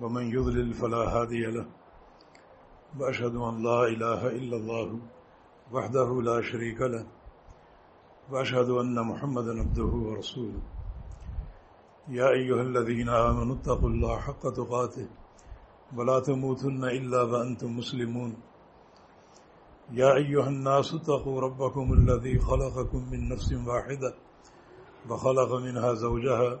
ومن يضلل فلا هادي له وأشهد أن لا إله إلا الله وحده لا شريك له وأشهد أن محمد عبده ورسوله. يا أيها الذين آمنوا اتقوا الله حق تقاته ولا تموتن إلا وأنتم مسلمون. يا أيها الناس اتقوا ربكم الذي خلقكم من نفس واحدة وخلق منها زوجها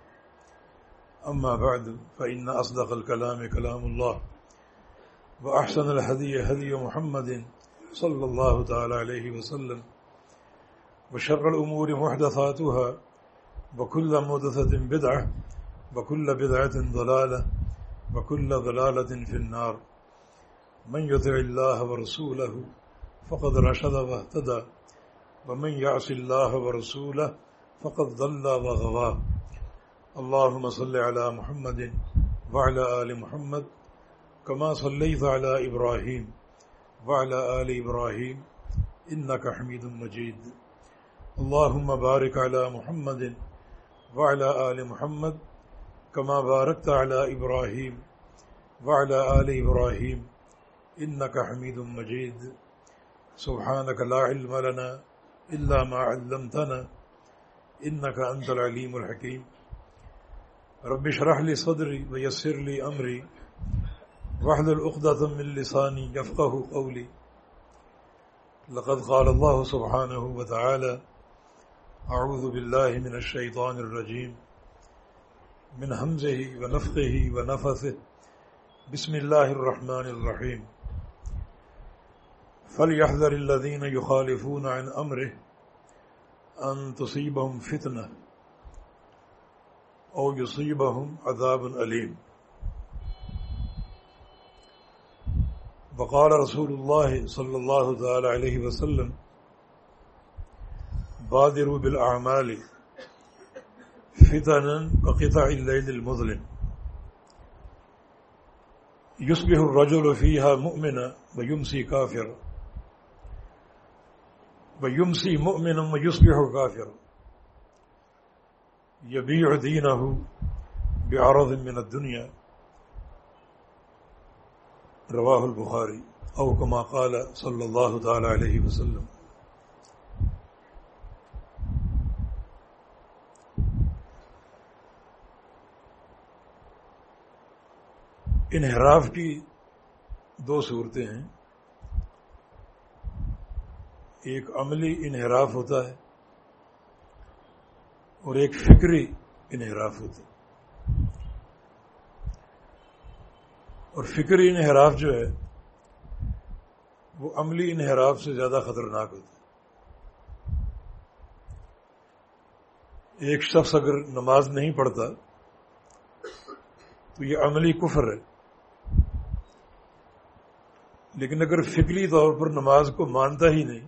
أما بعد فإن أصدق الكلام كلام الله وأحسن الهدي هدي محمد صلى الله تعالى عليه وسلم وشر الأمور محدثاتها وكل محدثة بدعة وكل بدعة ضلالة وكل ضلالة في النار. من يطع الله ورسوله فقد رشد واهتدى ومن يعص الله ورسوله فقد ضل وغوى. اللهم صل على محمد وعلى آل محمد كما صليت على إبراهيم وعلى آل إبراهيم إنك حميد مجيد. اللهم بارك على محمد وعلى آل محمد كما باركت على إبراهيم وعلى آل إبراهيم إنك حميد مجيد. سبحانك لا علم لنا إلا ما علمتنا إنك أنت العليم الحكيم. رب اشرح لي صدري ويسر لي أمري. واحلل عقدة من لساني يفقه قولي. لقد قال الله سبحانه وتعالى أعوذ بالله من الشيطان الرجيم. من همزه ونفخه ونفثه. بسم الله الرحمن الرحيم. فليحذر الذين يخالفون عن أمره أن تصيبهم فتنة. أو يصيبهم عذاب أليم. وقال رسول الله صلى الله تعالى عليه وسلم بادروا بالأعمال فتنا كقطع الليل المظلم. يصبح الرجل فيها مؤمنا ويمسي كافرا. ويمسي مؤمنا ويصبح كافرا. يبيع دينه بعرض من الدنيا. رواه البخاري، أو كما قال صلى الله تعالى عليه وسلم. انحراف کی دو صورتیں ہیں۔ ایک عملی انحراف ہوتا ہے اور ایک فکری انحراف ہوتا ہے اور فکری انحراف جو ہے، وہ عملی انحراف سے زیادہ خطرناک ہوتا ہے ایک شخص اگر نماز نہیں پڑھتا، تو یہ عملی کفر ہے۔ لیکن اگر فکری طور پر نماز کو مانتا ہی نہیں،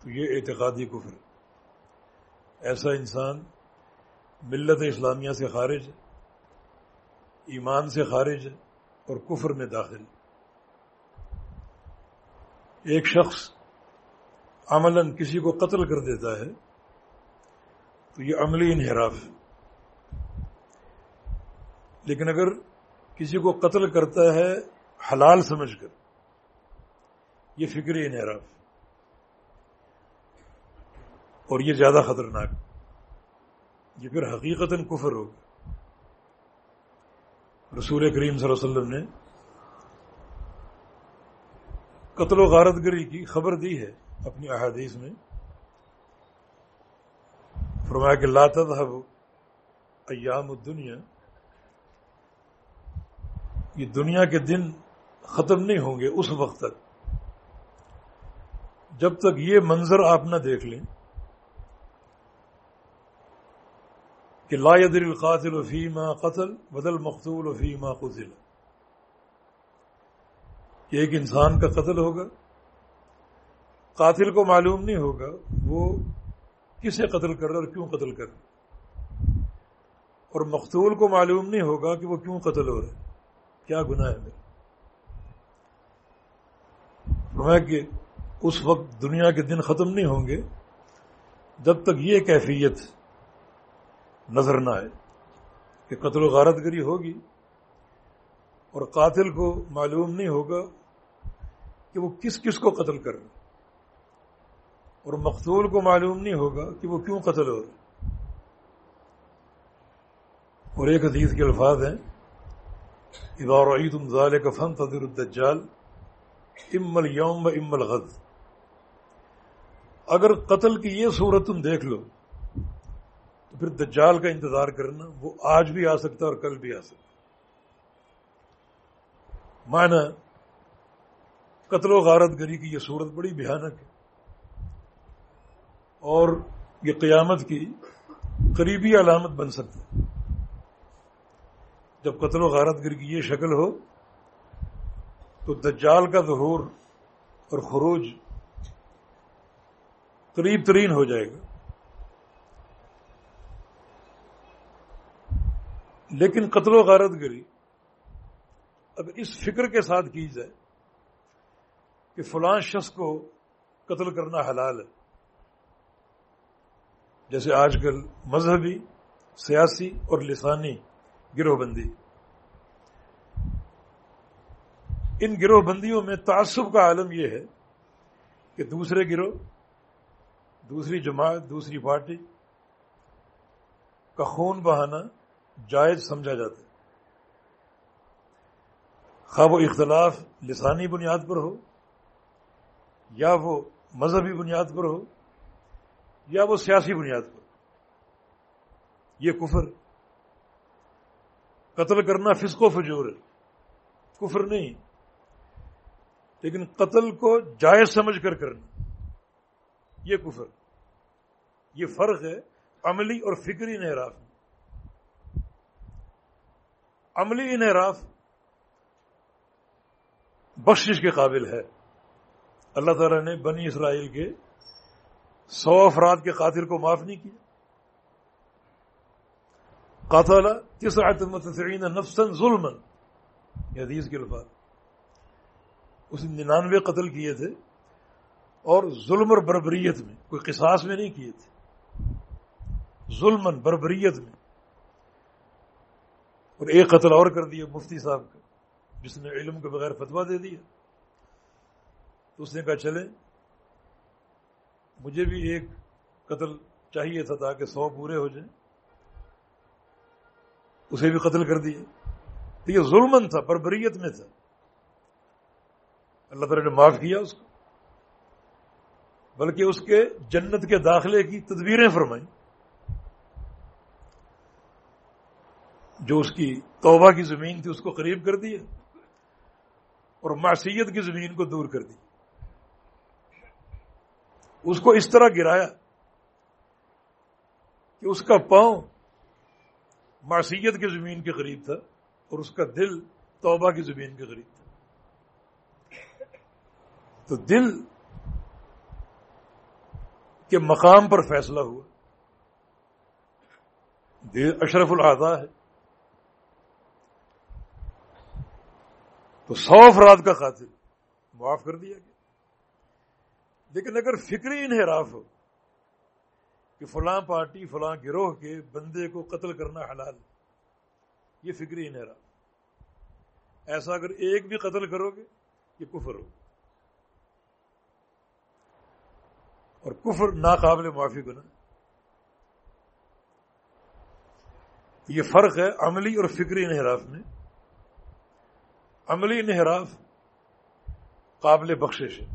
تو یہ اعتقادی کفر ہے۔ ایسا انسان ملت اسلامیہ سے خارج ہے ایمان سے خارج ہے اور کفر میں داخل۔ ایک شخص عملاً کسی کو قتل کر دیتا ہے، تو یہ عملی انحراف ہے۔ لیکن اگر کسی کو قتل کرتا ہے، حلال سمجھ کر، یہ فکری انحراف اور یہ زیادہ خطرناک۔ یہ پھر حقیقت کفر ہوگا رسول کریم صلی اللہ علیہ وسلم نے قتل و غارت گری کی خبر دی ہے اپنی احادیث میں۔ فرمایا کہ لا تذهب ایام الدنیا۔ یہ دنیا کے دن ختم نہیں ہوں گے اس وقت تک۔ جب تک یہ منظر آپ نہ دیکھ لیں کہ لا يدر القاتل فيما قتل بدل مقتول فيما قتل. کہ ایک انسان کا قتل ہوگا، قاتل کو معلوم نہیں ہوگا، وہ کسے قتل کر رہا اور کیوں قتل کر رہا اور مقتول کو معلوم نہیں ہوگا کہ وہ کیوں قتل ہو رہا ہے، کیا گناہ ہے میرا؟ کہ اس وقت دنیا کے دن ختم نہیں ہوں گے، جب تک یہ کیفیت نظر نہ آئے کہ قتل و غارت گری ہوگی اور قاتل کو معلوم نہیں ہوگا کہ وہ کس کس کو قتل کر رہا اور مقتول کو معلوم نہیں ہوگا کہ وہ کیوں قتل ہو رہا اور ایک حدیث کے الفاظ ہیں ادار عید الزال کا فن تدر الدجال ام یوم ام الغد۔ اگر قتل کی یہ صورت تم دیکھ لو تو پھر دجال کا انتظار کرنا، وہ آج بھی آ سکتا اور کل بھی آ سکتا معنی، قتل و غارت گری کی یہ صورت بڑی بھیانک ہے۔ اور یہ قیامت کی قریبی علامت بن سکتی جب قتل و غارت گر کی یہ شکل ہو، تو دجال کا ظہور اور خروج قریب ترین ہو جائے گا۔ لیکن قتل و غارت گری۔ اگر اس فکر کے ساتھ کی جائے کہ فلاں شخص کو قتل کرنا حلال ہے، جیسے آج کل مذہبی، سیاسی اور لسانی گروہ بندی ان گروہ بندیوں میں تعصب کا عالم یہ ہے کہ دوسرے گروہ، دوسری جماعت، دوسری پارٹی کا خون بہانا جائز سمجھا جاتا ہے۔ خواب و اختلاف لسانی بنیاد پر ہو یا وہ مذہبی بنیاد پر ہو یا وہ سیاسی بنیاد پر یہ کفر، قتل کرنا فسق و فجور ہے۔ کفر نہیں، لیکن قتل کو جائز سمجھ کر کرنا، یہ کفر۔ یہ فرق ہے عملی اور فکری انحراف میں۔ عملی انحراف بخشش کے قابل ہے۔ اللہ تعالیٰ نے بنی اسرائیل کے سو افراد کے قاتل کو معاف نہیں کیا۔ قاتل کس متثرین نفسن ظلم یہ حدیث کے الفاظ۔ اس نے ننانوے قتل کیے تھے اور ظلم اور بربریت میں، کوئی قصاص میں نہیں کیے تھے۔ ظلم بربریت میں۔ اور ایک قتل اور کر دیا مفتی صاحب کا، جس نے علم کے بغیر فتوا دے دیا۔ تو اس نے کہا چلے مجھے بھی ایک قتل چاہیے تھا تاکہ سو پورے ہو جائیں۔ اسے بھی قتل کر دیا۔ تو یہ ظلمن تھا، بربریت میں تھا۔ اللہ تعالی نے معاف کیا اس کو۔ بلکہ اس کے جنت کے داخلے کی تدبیریں فرمائیں۔ جو اس کی توبہ کی زمین تھی، اس کو قریب کر دیا اور معصیت کی زمین کو دور کر دی۔ اس کو اس طرح گرایا کہ اس کا پاؤں معصیت کی زمین کے قریب تھا اور اس کا دل توبہ کی زمین کے قریب تھا۔ تو دل کے مقام پر فیصلہ ہوا۔ دل اشرف العضا ہے۔ تو سو افراد کا قاتل معاف کر دیا گیا۔ لیکن اگر فکری انحراف ہو کہ فلاں پارٹی، فلاں گروہ کے بندے کو قتل کرنا حلال، یہ فکری انحراف۔ ایسا اگر ایک بھی قتل کرو گے، یہ کفر ہو۔ اور کفر ناقابل معافی گنا یہ فرق ہے عملی اور فکری انحراف میں۔ عملی انحراف قابل بخشش ہے۔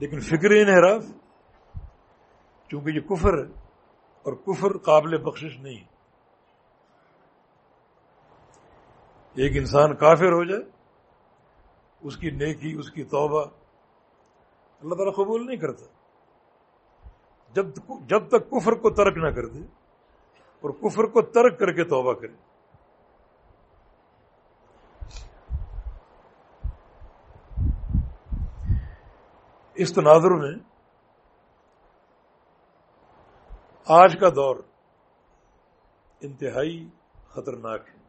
لیکن فکری انحراف چونکہ یہ کفر ہے اور کفر قابل بخشش نہیں۔ ایک انسان کافر ہو جائے، اس کی نیکی، اس کی توبہ اللہ تعالیٰ قبول نہیں کرتا۔ جب جب تک کفر کو ترک نہ کر دے اور کفر کو ترک کر کے توبہ کرے۔ اس تناظر میں آج کا دور انتہائی خطرناک ہے۔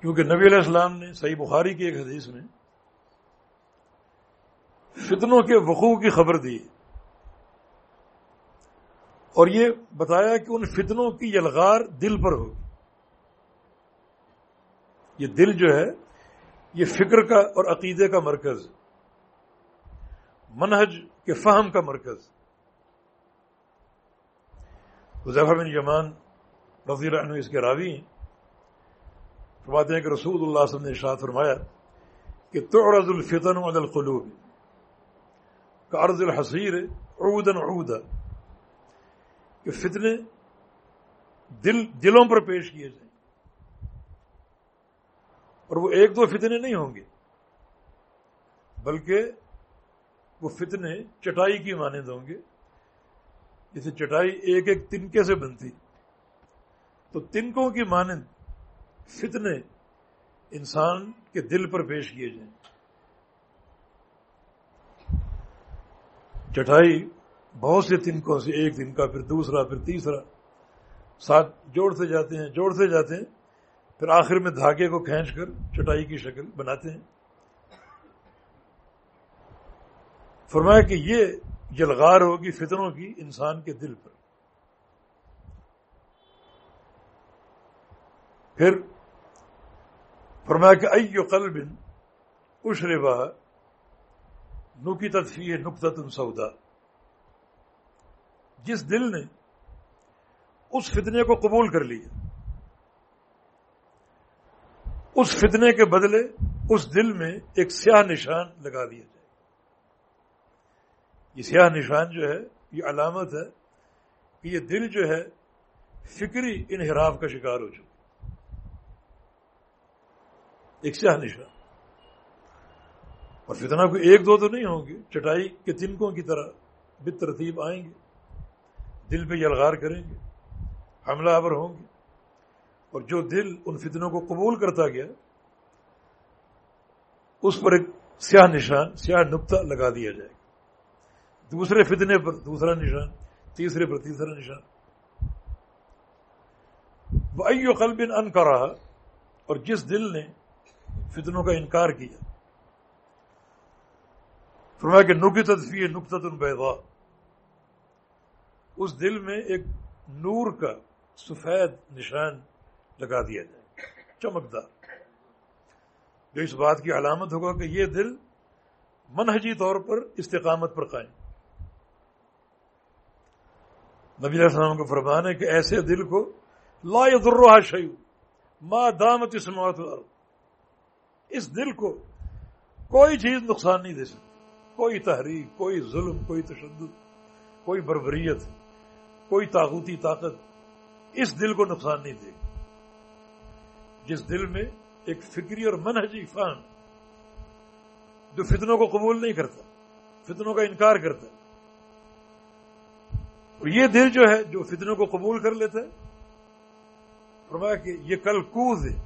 کیونکہ نبی علیہ السلام نے صحیح بخاری کی ایک حدیث میں فتنوں کے وقوع کی خبر دی۔ اور یہ بتایا کہ ان فتنوں کی یلغار دل پر ہوگی۔ یہ دل جو ہے، یہ فکر کا اور عقیدے کا مرکز، منہج کے فہم کا مرکز۔ بن یمان رضی اللہ عنہ اس کے راوی ہیں۔ فرماتے ہیں کہ رسول اللہ صلی اللہ علیہ وسلم نے ارشاد فرمایا کہ تعرض الفتن علی القلوب کارض الحصیر عودا عودا، کہ فتنے دل، دلوں پر پیش کیے جائیں۔ اور وہ ایک دو فتنے نہیں ہوں گے۔ بلکہ وہ فتنے چٹائی کی مانند ہوں گے۔ جیسے چٹائی ایک ایک تنکے سے بنتی۔ تو تنکوں کی مانند فتنے انسان کے دل پر پیش کیے جائیں۔ چٹائی بہت سے تنکوں سے ایک دن کا، پھر دوسرا، پھر تیسرا۔ ساتھ جوڑتے جاتے ہیں، جوڑتے جاتے ہیں۔ پھر آخر میں دھاگے کو کھینچ کر چٹائی کی شکل بناتے ہیں۔ فرمایا کہ یہ جلغار ہوگی فتنوں کی انسان کے دل پر۔ پھر فرمایا کہ ایو قلب اشربا نکی تدفی نقطت سودا جس دل نے اس فتنے کو قبول کر لیا۔ اس فتنے کے بدلے اس دل میں ایک سیاہ نشان لگا دیا جائے۔ یہ سیاہ نشان جو ہے، یہ علامت ہے کہ یہ دل جو ہے فکری انحراف کا شکار ہو چکا ایک سیاہ نشان۔ اور فتنہ کو ایک دو تو نہیں ہوں گے، چٹائی کے تنکوں کی طرح بت ترتیب آئیں گے، دل پہ یلغار کریں گے، حملہ آور ہوں گے۔ اور جو دل ان فتنوں کو قبول کرتا گیا، اس پر ایک سیاہ نشان، سیاہ نقطہ لگا دیا جائے گا۔ دوسرے فتنے پر دوسرا نشان، تیسرے پر تیسرا نشان۔ وہ قلب ان کا اور جس دل نے فتنوں کا انکار کیا۔ فرمایا کہ نکی تدفی نقطہ البیضا اس دل میں ایک نور کا سفید نشان لگا دیا جائے۔ چمکدار۔ جو اس بات کی علامت ہوگا کہ یہ دل منہجی طور پر استقامت پر قائم۔ نبی علیہ السلام کو فرمان ہے کہ ایسے دل کو لا يضرها شیو ما دامت اسماعت اس دل کو کوئی چیز نقصان نہیں دے سکتی۔ کوئی تحریک، کوئی ظلم، کوئی تشدد، کوئی بربریت، کوئی تاغوتی طاقت اس دل کو نقصان نہیں دے گی۔ جس دل میں ایک فکری اور منہجی فان جو فتنوں کو قبول نہیں کرتا، فتنوں کا انکار کرتا اور یہ دل جو ہے، جو فتنوں کو قبول کر لیتا ہے، فرمایا کہ یہ کل کوز ہے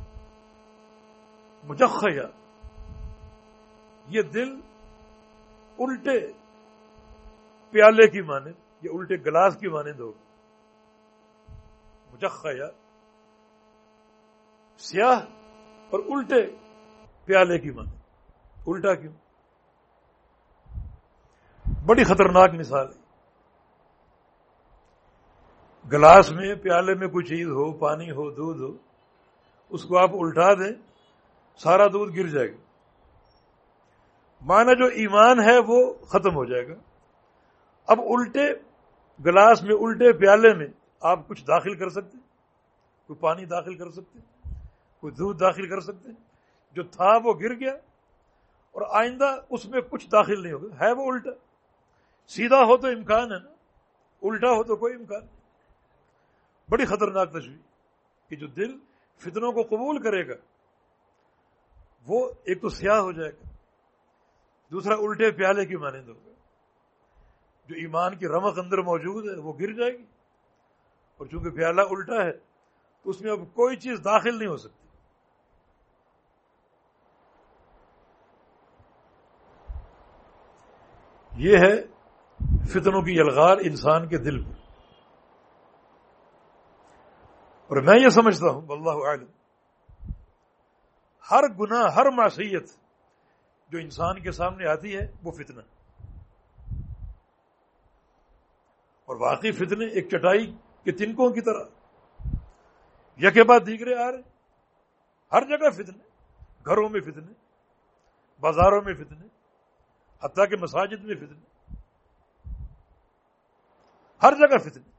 مجخیا یہ دل الٹے پیالے کی مانند یا الٹے گلاس کی مانند ہوگی مجخیا سیاہ اور الٹے پیالے کی مانند الٹا کیوں؟ بڑی خطرناک مثال ہے۔ گلاس میں، پیالے میں کوئی چیز ہو، پانی ہو، دودھ ہو، اس کو آپ الٹا دیں، سارا دودھ گر جائے گا۔ مانا جو ایمان ہے وہ ختم ہو جائے گا۔ اب الٹے گلاس میں، الٹے پیالے میں آپ کچھ داخل کر سکتے کوئی پانی داخل کر سکتے کوئی دودھ داخل کر سکتے ہیں۔ جو تھا وہ گر گیا اور آئندہ اس میں کچھ داخل نہیں ہوگا۔ ہے وہ الٹا۔ سیدھا ہو تو امکان ہے نا۔ الٹا ہو تو کوئی امکان نہیں۔ بڑی خطرناک تشریح کہ جو دل فتنوں کو قبول کرے گا، وہ ایک تو سیاہ ہو جائے گا۔ دوسرا الٹے پیالے کی مانند ہوگا۔ جو ایمان کی رمق اندر موجود ہے، وہ گر جائے گی۔ اور چونکہ پیالہ الٹا ہے، تو اس میں اب کوئی چیز داخل نہیں ہو سکتی۔ یہ ہے فتنوں کی یلغار انسان کے دل پر اور میں یہ سمجھتا ہوں اللہ عالم ہر گناہ، ہر معصیت جو انسان کے سامنے آتی ہے، وہ فتنہ۔ اور واقعی فتنے ایک چٹائی کے تنکوں کی طرح۔ یکے بعد دیگرے آ رہے ہر جگہ فتنے، گھروں میں فتنے، بازاروں میں فتنے حتیٰ کہ مساجد میں فتنے ہر جگہ فتنے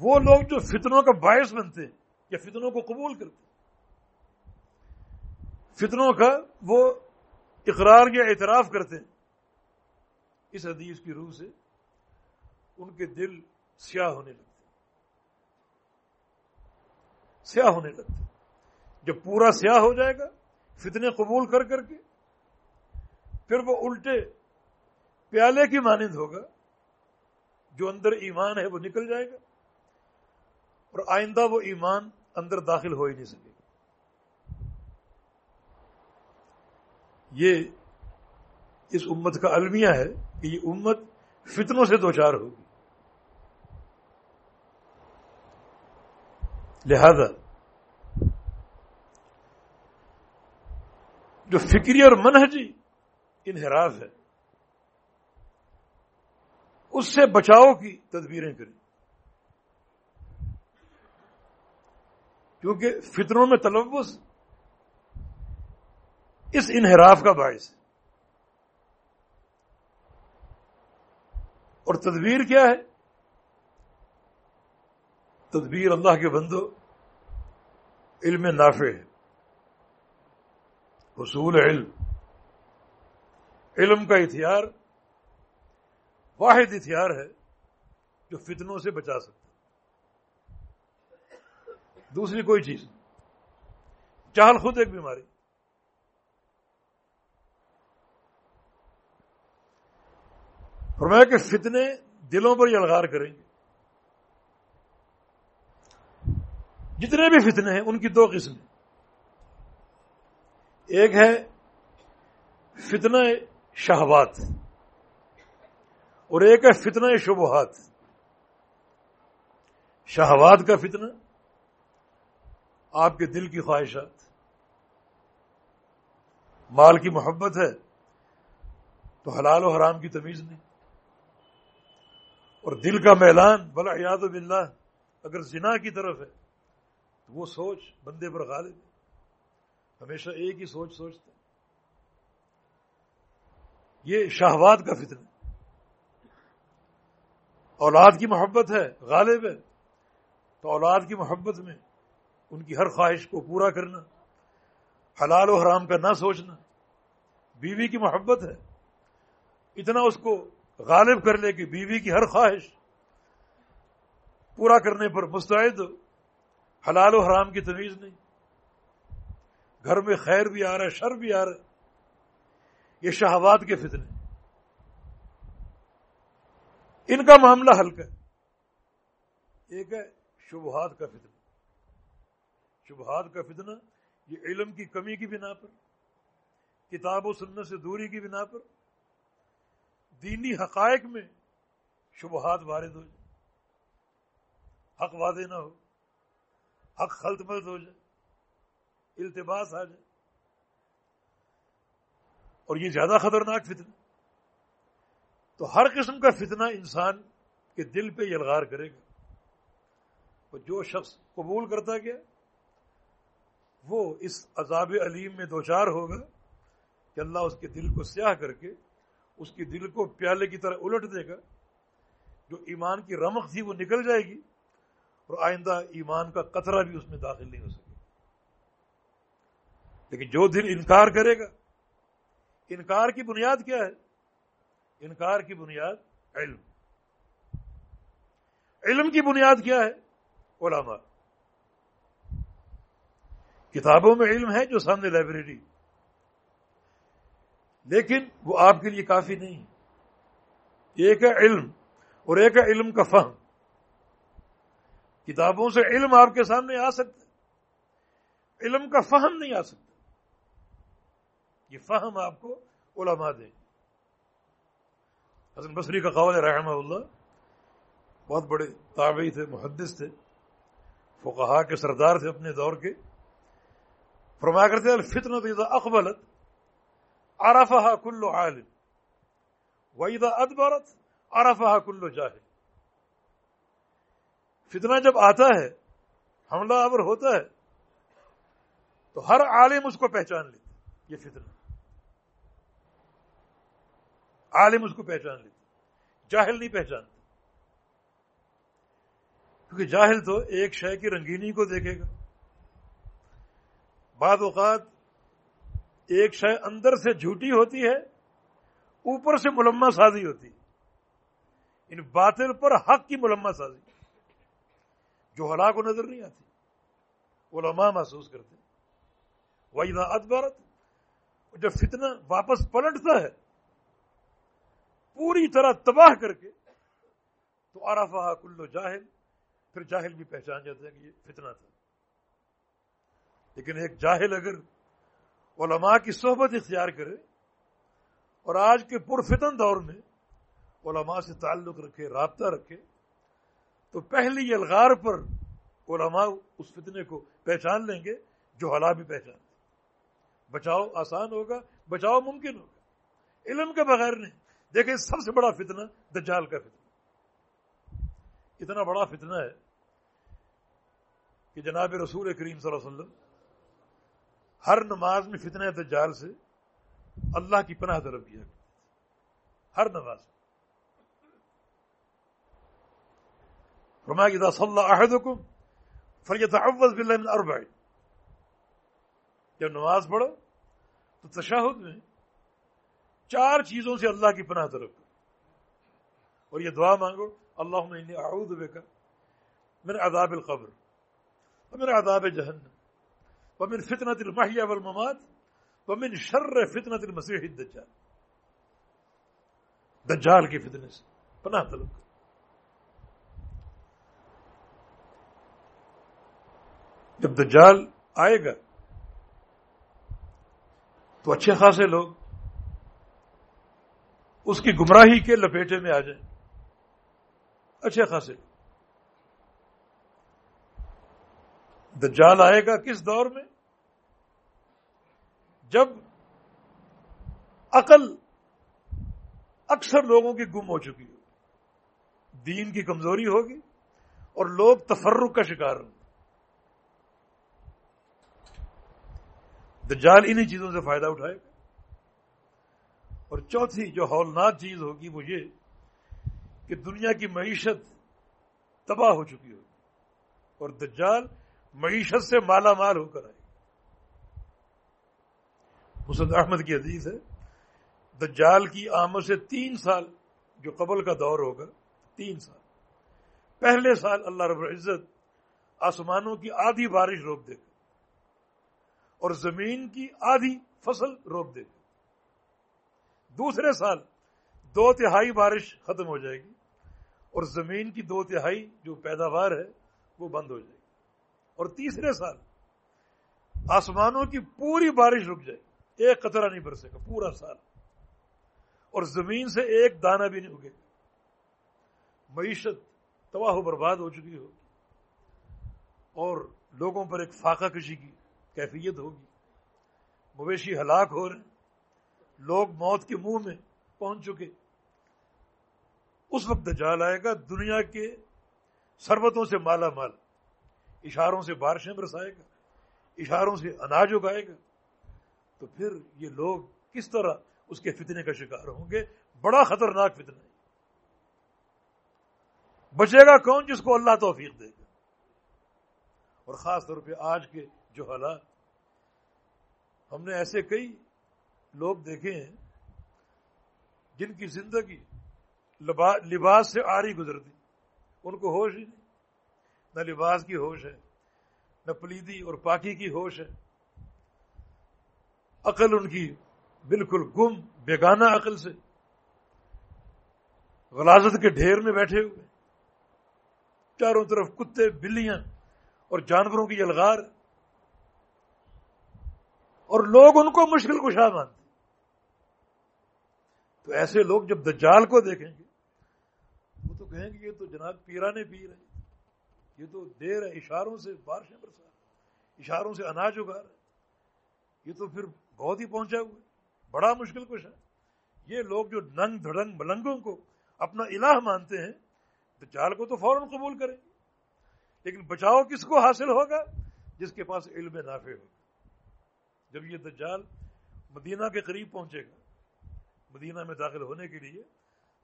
وہ لوگ جو فتنوں کا باعث بنتے ہیں، یا فتنوں کو قبول کرتے ہیں۔ فتنوں کا وہ اقرار یا اعتراف کرتے ہیں۔ اس حدیث کی روح سے ان کے دل سیاہ ہونے لگتے سیاہ ہونے لگتے جب پورا سیاہ ہو جائے گا، فتنے قبول کر کر کے پھر وہ الٹے، پیالے کی مانند ہوگا۔ جو اندر ایمان ہے وہ نکل جائے گا۔ اور آئندہ وہ ایمان اندر داخل ہو ہی نہیں سکے گا۔ یہ اس امت کا المیہ ہے کہ یہ امت فتنوں سے دوچار ہوگی۔ لہذا جو فکری اور منہجی انحراف ہے۔ اس سے بچاؤ کی تدبیریں کریں۔ کیونکہ فطروں میں تلوث اس انحراف کا باعث ہے۔ اور تدبیر کیا ہے؟ تدبیر اللہ کے بندو علم نافع ہے۔ حصول علم۔ علم کا ہتھیار واحد ہتھیار ہے جو فتنوں سے بچا سکتا دوسری کوئی چیز چہل خود ایک بیماری۔ فرمایا کہ فتنے دلوں پر یلغار کریں گے۔ جتنے بھی فتنے ہیں، ان کی دو قسمیں۔ ایک ہے فتنہ شہوات اور ایک ہے فتنہ شبہات۔ شہوات کا فتنہ آپ کے دل کی خواہشات۔ مال کی محبت ہے تو حلال و حرام کی تمیز نہیں۔ اور دل کا میلان بلا یاد باللہ، اگر زنا کی طرف ہے تو وہ سوچ بندے پر غالب ہمیشہ ایک ہی سوچ سوچتا یہ شہوات کا فطر اولاد کی محبت ہے، غالب ہے۔ تو اولاد کی محبت میں ان کی ہر خواہش کو پورا کرنا، حلال و حرام کا نہ سوچنا، بیوی کی محبت ہے۔ اتنا اس کو غالب کر لے کہ بیوی کی ہر خواہش پورا کرنے پر مستعد، حلال و حرام کی تمیز نہیں۔ گھر میں خیر بھی آ رہا ہے، شر بھی آ رہا ہے۔ یہ شہوات کے فتنے ان کا معاملہ ہلکا ہے ایک ہے شبہات کا فتنہ۔ شبہات کا فتنہ یہ علم کی کمی کی بنا پر، کتاب و سننے سے دوری کی بنا پر، دینی حقائق میں شبہات وارد ہو جائے حق واضح نہ ہو، حق خلط ملت ہو جائے التباس آ جائے اور یہ زیادہ خطرناک فتنہ تو ہر قسم کا فتنہ انسان کے دل پہ یلغار کرے گا۔ اور جو شخص قبول کرتا گیا، وہ اس عذاب علیم میں دوچار ہوگا کہ اللہ اس کے دل کو سیاہ کر کے، اس کی دل کو پیالے کی طرح الٹ دے گا۔ جو ایمان کی رمق تھی وہ نکل جائے گی اور آئندہ ایمان کا قطرہ بھی اس میں داخل نہیں ہو سکے۔ لیکن جو دل انکار کرے گا انکار کی بنیاد کیا ہے؟ انکار کی بنیاد علم۔ علم کی بنیاد کیا ہے؟ علماء۔ کتابوں میں علم ہے جو سامنے لائبریری۔ لیکن وہ آپ کے لیے کافی نہیں۔ ایک ہے علم اور ایک ہے علم کا فہم۔ کتابوں سے علم آپ کے سامنے آ سکتا علم کا فہم نہیں آ سکتا۔ یہ فہم آپ کو علماء دیں۔ حسن بصری کا قول رحمہ اللہ، بہت بڑے تابعی تھے، محدث تھے فقہا کے سردار تھے اپنے دور کے۔ فرمایا کرتے الفتنة اذا اقبلت عرفها كل عالم واذا ادبرت عرفها كل جاہل۔ فتنہ جب آتا ہے، حملہ آور ہوتا ہے، تو ہر عالم اس کو پہچان لیتے یہ فتنہ۔ عالم اس کو پہچان لیتے جاہل نہیں پہچانتے کیونکہ جاہل تو ایک شے کی رنگینی کو دیکھے گا۔ بعض اوقات ایک شے اندر سے جھوٹی ہوتی ہے، اوپر سے ملما سازی ہوتی ان یعنی باطل پر حق کی ملما سازی۔ جو ہلا کو نظر نہیں آتی، علماء محسوس کرتے وہی نہ ادبارت جب فتنہ واپس پلٹتا ہے پوری طرح تباہ کر کے تو آرافہ کلو جاہل، پھر جاہل بھی پہچان جاتا ہے کہ یہ فتنہ تھا۔ لیکن ایک جاہل اگر علماء کی صحبت اختیار کرے اور آج کے پرفتن دور میں علماء سے تعلق رکھے، رابطہ رکھے، تو پہلی الغار پر علماء اس فتنے کو پہچان لیں گے جو حلا بھی پہچان بچاؤ آسان ہوگا، بچاؤ ممکن ہوگا، علم کے بغیر نہیں۔ دیکھیں سب سے بڑا فتنہ دجال کا فتنہ اتنا بڑا فتنہ ہے کہ جناب رسول کریم صلی اللہ علیہ وسلم ہر نماز میں فتنہ دجال سے اللہ کی پناہ طلب کیا ہر نماز فرمایا اذا صلى احدكم فليتعوذ بالله من اربع جب نماز پڑھو تو تشہد میں چار چیزوں سے اللہ کی پناہ طلب کرو۔ اور یہ دعا مانگو اللهم اني اعوذ بك من عذاب القبر ومن عذاب جهنم ومن فتنة المحيا والممات ومن شر فتنة المسيح الدجال۔ دجال کی فتنے سے پناہ طلب کرو۔ جب دجال آئے گا تو اچھے خاصے لوگ اس کی گمراہی کے لپیٹے میں آ جائیں۔ اچھے خاصے۔ دجال آئے گا کس دور میں؟ جب عقل اکثر لوگوں کی گم ہو چکی ہو۔ دین کی کمزوری ہوگی اور لوگ تفرق کا شکار ہوں۔ دجال انہی چیزوں سے فائدہ اٹھائے گا۔ اور چوتھی جو ہولناک چیز ہوگی وہ یہ کہ دنیا کی معیشت تباہ ہو چکی ہوگی اور دجال معیشت سے مالا مال ہو کر آئے مسد احمد کی حدیث ہے، دجال کی آمد سے تین سال جو قبل کا دور ہوگا، تین سال۔ پہلے سال اللہ رب العزت آسمانوں کی آدھی بارش روک دے گا اور زمین کی آدھی فصل روک دے گا۔ دوسرے سال دو تہائی بارش ختم ہو جائے گی اور زمین کی دو تہائی جو پیداوار ہے وہ بند ہو جائے گی اور تیسرے سال آسمانوں کی پوری بارش رک جائے گی۔ ایک قطرہ نہیں برسے گا، پورا سال۔ اور زمین سے ایک دانہ بھی نہیں اگے گا۔ معیشت تباہ و برباد ہو چکی ہوگی۔ اور لوگوں پر ایک فاقہ کشی کی کیفیت ہوگی۔ مویشی ہلاک ہو رہے ہیں۔ لوگ موت کے منہ میں پہنچ چکے۔ اس وقت جال آئے گا، دنیا کے سربتوں سے مالا مال، اشاروں سے بارشیں برسائے گا، اشاروں سے اناج اگائے گا۔ تو پھر یہ لوگ کس طرح اس کے فتنے کا شکار ہوں گے؟ بڑا خطرناک فتنہ ہے۔ بچے گا کون جس کو اللہ توفیق دے گا؟ اور خاص طور پہ آج کے جو حالات، ہم نے ایسے کئی لوگ دیکھے ہیں جن کی زندگی لباس سے آری گزرتی، ان کو ہوش ہی نہیں۔ نہ لباس کی ہوش ہے، نہ پلیدی اور پاکی کی ہوش ہے۔ عقل ان کی بالکل گم، بیگانہ عقل سے۔ غلازت کے ڈھیر میں بیٹھے ہوئے۔ چاروں طرف کتے، بلیاں اور جانوروں کی یلغار۔ اور لوگ ان کو مشکل کشا مانتے۔ تو ایسے لوگ جب دجال کو دیکھیں گے، وہ تو کہیں گے یہ تو جناب پیرانے پی رہے یہ تو دیر ہے، اشاروں سے بارشیں برسا اشاروں سے اناج اگا رہے یہ تو پھر بہت ہی پہنچا ہوا بڑا مشکل کچھ ہے۔ یہ لوگ جو ننگ دھڑنگ ملنگوں کو اپنا الہ مانتے ہیں، دجال کو تو فوراً قبول کریں گے۔ لیکن بچاؤ کس کو حاصل ہوگا؟ جس کے پاس علم نافع ہوگا۔ جب یہ دجال مدینہ کے قریب پہنچے گا۔ مدینہ میں داخل ہونے کے لیے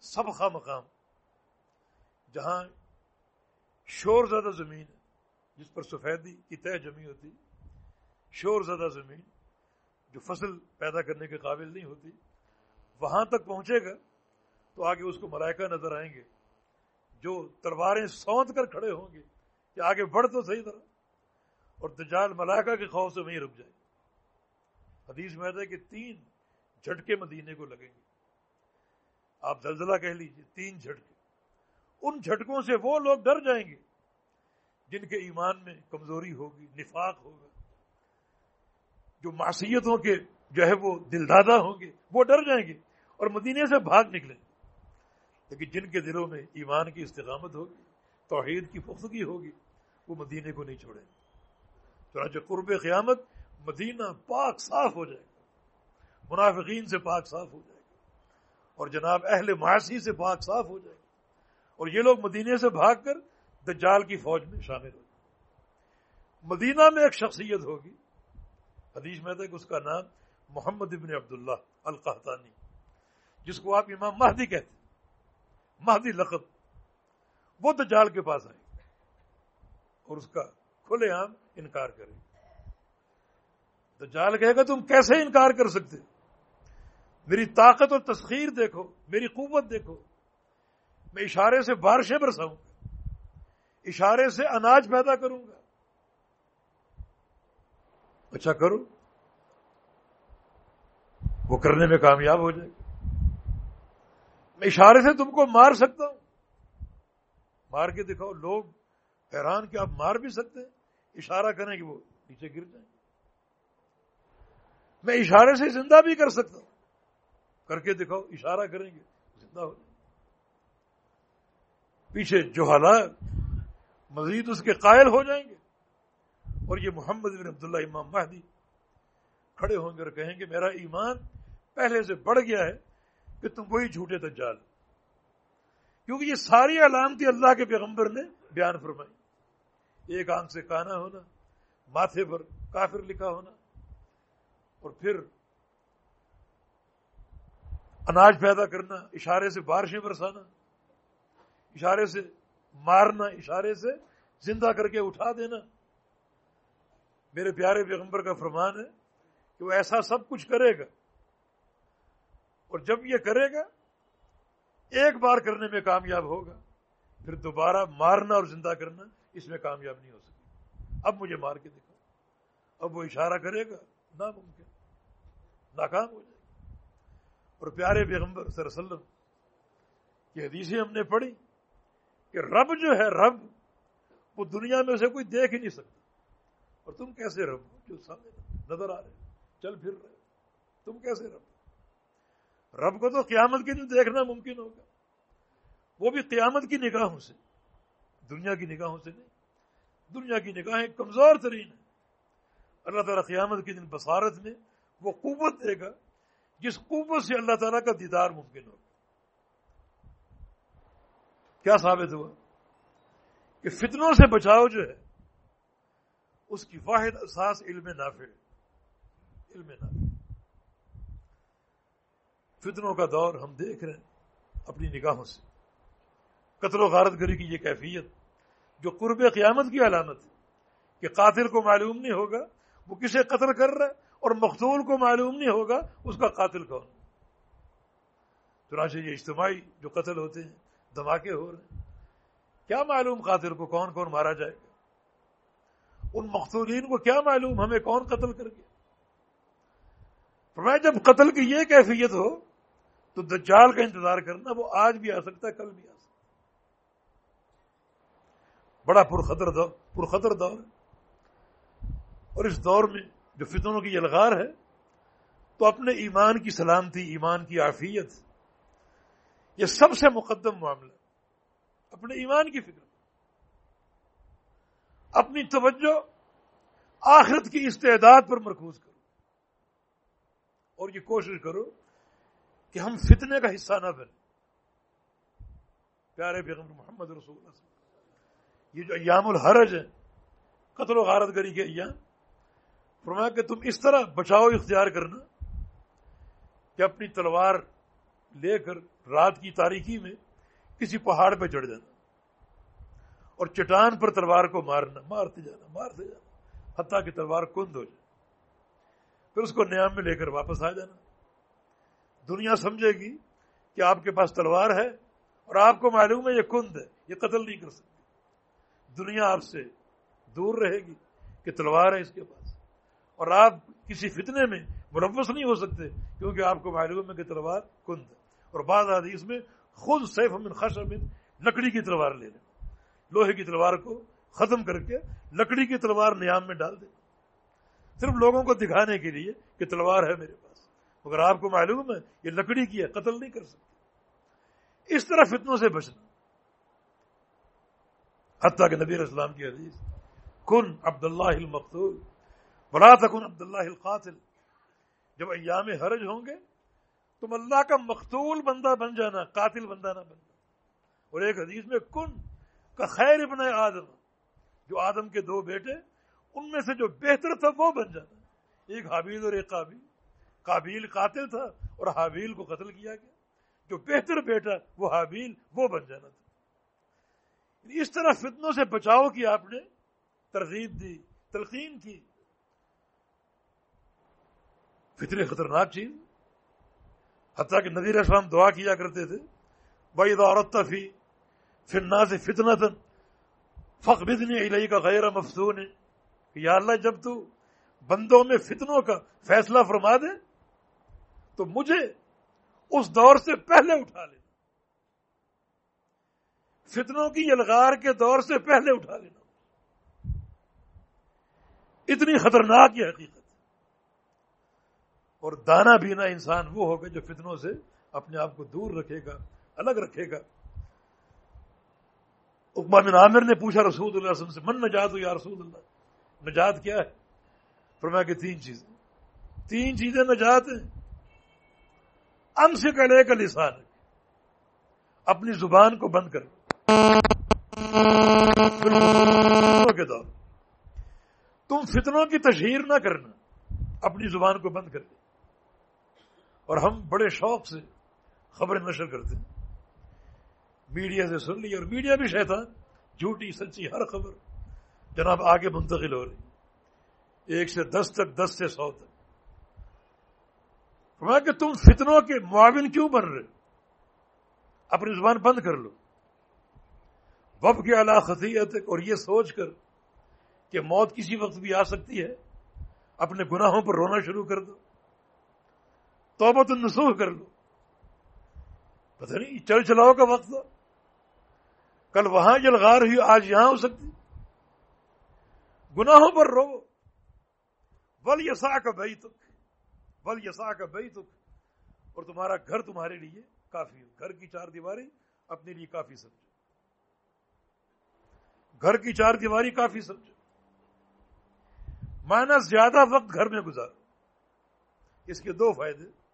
سب خا مقام، جہاں شور زدہ زمین جس پر سفیدی کی طے جمی ہوتی، شور زدہ زمین جو فصل پیدا کرنے کے قابل نہیں ہوتی، وہاں تک پہنچے گا تو آگے اس کو ملائکہ نظر آئیں گے، جو تلواریں سونت کر کھڑے ہوں گے کہ آگے بڑھ تو صحیح طرح، اور دجال ملائکہ کے خوف سے وہیں رک جائے۔ حدیث میں ہے کہ تین جھٹکے مدینے کو لگیں گے۔ آپ زلزلہ کہہ لیجیے، تین جھٹکے۔ ان جھٹکوں سے وہ لوگ ڈر جائیں گے جن کے ایمان میں کمزوری ہوگی، نفاق ہوگا۔ جو معصیتوں کے جو ہے وہ دل دادا ہوں گے، وہ ڈر جائیں گے اور مدینے سے بھاگ نکلیں۔ گے لیکن جن کے دلوں میں ایمان کی استقامت ہوگی، توحید کی پختگی ہوگی، وہ مدینے کو نہیں چھوڑیں گے۔ چنانچہ قرب قیامت مدینہ پاک صاف ہو جائے گا۔ منافقین سے پاک صاف ہو جائے گا اور جناب اہل معاشی سے پاک صاف ہو جائے گا اور یہ لوگ مدینے سے بھاگ کر دجال کی فوج میں شامل ہو مدینہ میں ایک شخصیت ہوگی۔ حدیث میں تھا کہ اس کا نام محمد ابن عبداللہ القحطانی، جس کو آپ امام مہدی کہتے مہدی لقب۔ وہ دجال کے پاس آئے اور اس کا کھلے عام انکار کرے۔ دجال کہے گا، تم کیسے انکار کر سکتے؟ میری طاقت اور تسخیر دیکھو، میری قوت دیکھو۔ میں اشارے سے بارشیں برساؤں گا؟ اشارے سے اناج پیدا کروں گا۔ اچھا کرو وہ کرنے میں کامیاب ہو جائے گا میں اشارے سے تم کو مار سکتا ہوں۔ مار کے دکھاؤ، لوگ حیران کہ آپ مار بھی سکتے ہیں۔ اشارہ کریں کہ وہ نیچے گر جائیں۔ میں اشارے سے زندہ بھی کر سکتا ہوں۔ کر کے دکھاؤ، اشارہ کریں گے۔ زندہ ہو جائے۔ پیچھے جو مزید اس کے قائل ہو جائیں گے۔ اور یہ محمد بن عبداللہ امام مہدی کھڑے ہوں گے اور کہیں گے، میرا ایمان پہلے سے بڑھ گیا ہے کہ تم وہی جھوٹے دجال۔ کیونکہ یہ ساری علامتی اللہ کے پیغمبر نے بیان فرمائی۔ ایک آنکھ سے کانا ہونا، ماتھے پر کافر لکھا ہونا، اور پھر اناج پیدا کرنا، اشارے سے بارشیں برسانا، اشارے سے مارنا، اشارے سے زندہ کر کے اٹھا دینا۔ میرے پیارے پیغمبر کا فرمان ہے کہ وہ ایسا سب کچھ کرے گا۔ اور جب یہ کرے گا، ایک بار کرنے میں کامیاب ہوگا، پھر دوبارہ مارنا اور زندہ کرنا اس میں کامیاب نہیں ہو سکے۔ اب مجھے مار کے دکھا اب وہ اشارہ کرے گا، ناممکن، ناکام ہو جائے۔ اور پیارے پیغمبر صلی اللہ علیہ وسلم کی حدیثیں ہم نے پڑھی کہ رب جو ہے رب، وہ دنیا میں اسے کوئی دیکھ ہی نہیں سکتا۔ اور تم کیسے رب جو سامنے نظر آ رہے چل پھر رہے تم کیسے رب رب کو تو قیامت کے دن دیکھنا ممکن ہوگا۔ وہ بھی قیامت کی نگاہوں سے، دنیا کی نگاہوں سے نہیں۔ دنیا کی نگاہیں کمزور ترین ہیں۔ اللہ تعالیٰ قیامت کے دن بصارت میں وہ قوت دے گا جس قوت سے اللہ تعالیٰ کا دیدار ممکن ہوگا کیا ثابت ہوا؟ کہ فتنوں سے بچاؤ جو ہے، اس کی واحد اساس علم نافع علم نافع فتنوں کا دور ہم دیکھ رہے ہیں اپنی نگاہوں سے۔ قتل و غارت گری کی یہ کیفیت، جو قرب قیامت کی علامت ہے کہ قاتل کو معلوم نہیں ہوگا، وہ کسے قتل کر رہا ہے اور مقتول کو معلوم نہیں ہوگا، اس کا قاتل کون؟ چنانچہ یہ اجتماعی جو قتل ہوتے ہیں، دھماکے ہو رہے ہیں۔ کیا معلوم قاتل کو کون کون مارا جائے گا؟ ان مقتولین کو کیا معلوم ہمیں کون قتل کر گیا؟ فرمایا، جب قتل کی یہ کیفیت ہو، تو دجال کا انتظار کرنا، وہ آج بھی آ سکتا ہے، کل بھی آ سکتا بڑا پرخطر دور پرخطر دور ہے۔ اور اس دور میں جو فتنوں کی یلغار ہے، تو اپنے ایمان کی سلامتی، ایمان کی عافیت، یہ سب سے مقدم معاملہ اپنے ایمان کی فکر۔ اپنی توجہ آخرت کی استعداد پر مرکوز کرو۔ اور یہ کوشش کرو کہ ہم فتنے کا حصہ نہ بنیں۔ پیارے پیغمبر محمد رسول اللہ یہ جو ایام الحرج ہیں، قتل و غارت گری کے ایام فرمایا کہ تم اس طرح بچاؤ اختیار کرنا کہ اپنی تلوار لے کر رات کی تاریخی میں کسی پہاڑ پہ چڑھ جانا اور چٹان پر تلوار کو مارنا، مارتے جانا مارتے جانا، حتیٰ کہ تلوار کند ہو جائے۔ پھر اس کو نیام میں لے کر واپس آ جانا۔ دنیا سمجھے گی کہ آپ کے پاس تلوار ہے اور آپ کو معلوم ہے یہ کند ہے، یہ قتل نہیں کر سکتی دنیا آپ سے دور رہے گی کہ تلوار ہے اس کے پاس۔ اور آپ کسی فتنے میں ملوث نہیں ہو سکتے، کیونکہ آپ کو معلوم ہے کہ تلوار کند ہے اور بعض آدمی اس میں خود سیف امن خش امن لکڑی کی تلوار لے لیں۔ لوہے کی تلوار کو ختم کر کے لکڑی کی تلوار نیام میں ڈال دیں۔ صرف لوگوں کو دکھانے کے لیے کہ تلوار ہے میرے پاس۔ اگر آپ کو معلوم ہے، یہ لکڑی کی ہے، قتل نہیں کر سکتے۔ اس طرح فتنوں سے بچنا۔ حتیٰ کہ نبی اسلام کی حدیث، کن عبداللہ المقتول بلا تکن عبداللہ القاتل۔ جب ایام حرج ہوں گے، تم اللہ کا مقتول بندہ بن جانا، قاتل بندہ نہ بننا اور ایک حدیث میں، کن کا خیر ابن آدم۔ جو آدم کے دو بیٹے، ان میں سے جو بہتر تھا، وہ بن جانا۔ ایک حابیل اور ایک قابل قابیل قاتل تھا اور حابیل کو قتل کیا گیا۔ جو بہتر بیٹا، وہ حابیل، وہ بن جانا تھا۔ اس طرح فتنوں سے بچاؤ کی آپ نے ترغیب دی، تلقین کی۔ فتنے خطرناک چیز، حتیٰ کہ نذیر اسلام دعا کیا کرتے تھے بھائی عورت فی فرنا سے فتنا تن فخ بدنی کا غیر مفسون یا اللہ، جب تو بندوں میں فتنوں کا فیصلہ فرما دے، تو مجھے اس دور سے پہلے اٹھا لینا۔ فتنوں کی یلغار کے دور سے پہلے اٹھا لینا۔ اتنی خطرناک یہ حقیقت۔ اور دانا بینا انسان وہ ہوگا جو فتنوں سے اپنے آپ کو دور رکھے گا، الگ رکھے گا۔ اقبا بن عامر نے پوچھا رسول اللہ علیہ وسلم سے، من نجات ہو یا رسول اللہ؟ نجات کیا ہے؟ فرمایا کہ تین چیزیں۔ تین چیزیں نجات ہیں۔ ام سے کلے کا لسان اپنی زبان کو بند کر۔ کے دور۔ تم فتنوں کی تشہیر نہ کرنا، اپنی زبان کو بند کر۔ دیں اور ہم بڑے شوق سے خبریں نشر کرتے ہیں۔ میڈیا سے سن لی اور میڈیا بھی شیطان، جھوٹی، سچی، ہر خبر۔ جناب، آگے منتقل ہو رہی۔ ایک سے دس تک، دس سے سو تک۔ کہ تم فتنوں کے معاون کیوں بن رہے؟ اپنی زبان بند کر لو۔ وب کے اللہ خطیت اور یہ سوچ کر کہ موت کسی وقت بھی آ سکتی ہے۔ اپنے گناہوں پر رونا شروع کر دو۔ توبت النسوح کر لو۔ پتہ نہیں، چل چلاؤ کا وقت تھا۔ کل وہاں جلغار ہوئی، آج یہاں ہو سکتی۔ گناہوں پر رو۔ بل یسا کا بھائی تک بل یسا کا بھائی تک اور تمہارا گھر تمہارے لیے کافی گھر کی چار دیواری اپنے لیے کافی سمجھو۔ گھر کی چار دیواری کافی سمجھو۔ مانا زیادہ وقت گھر میں گزارو۔ اس کے دو فائدے۔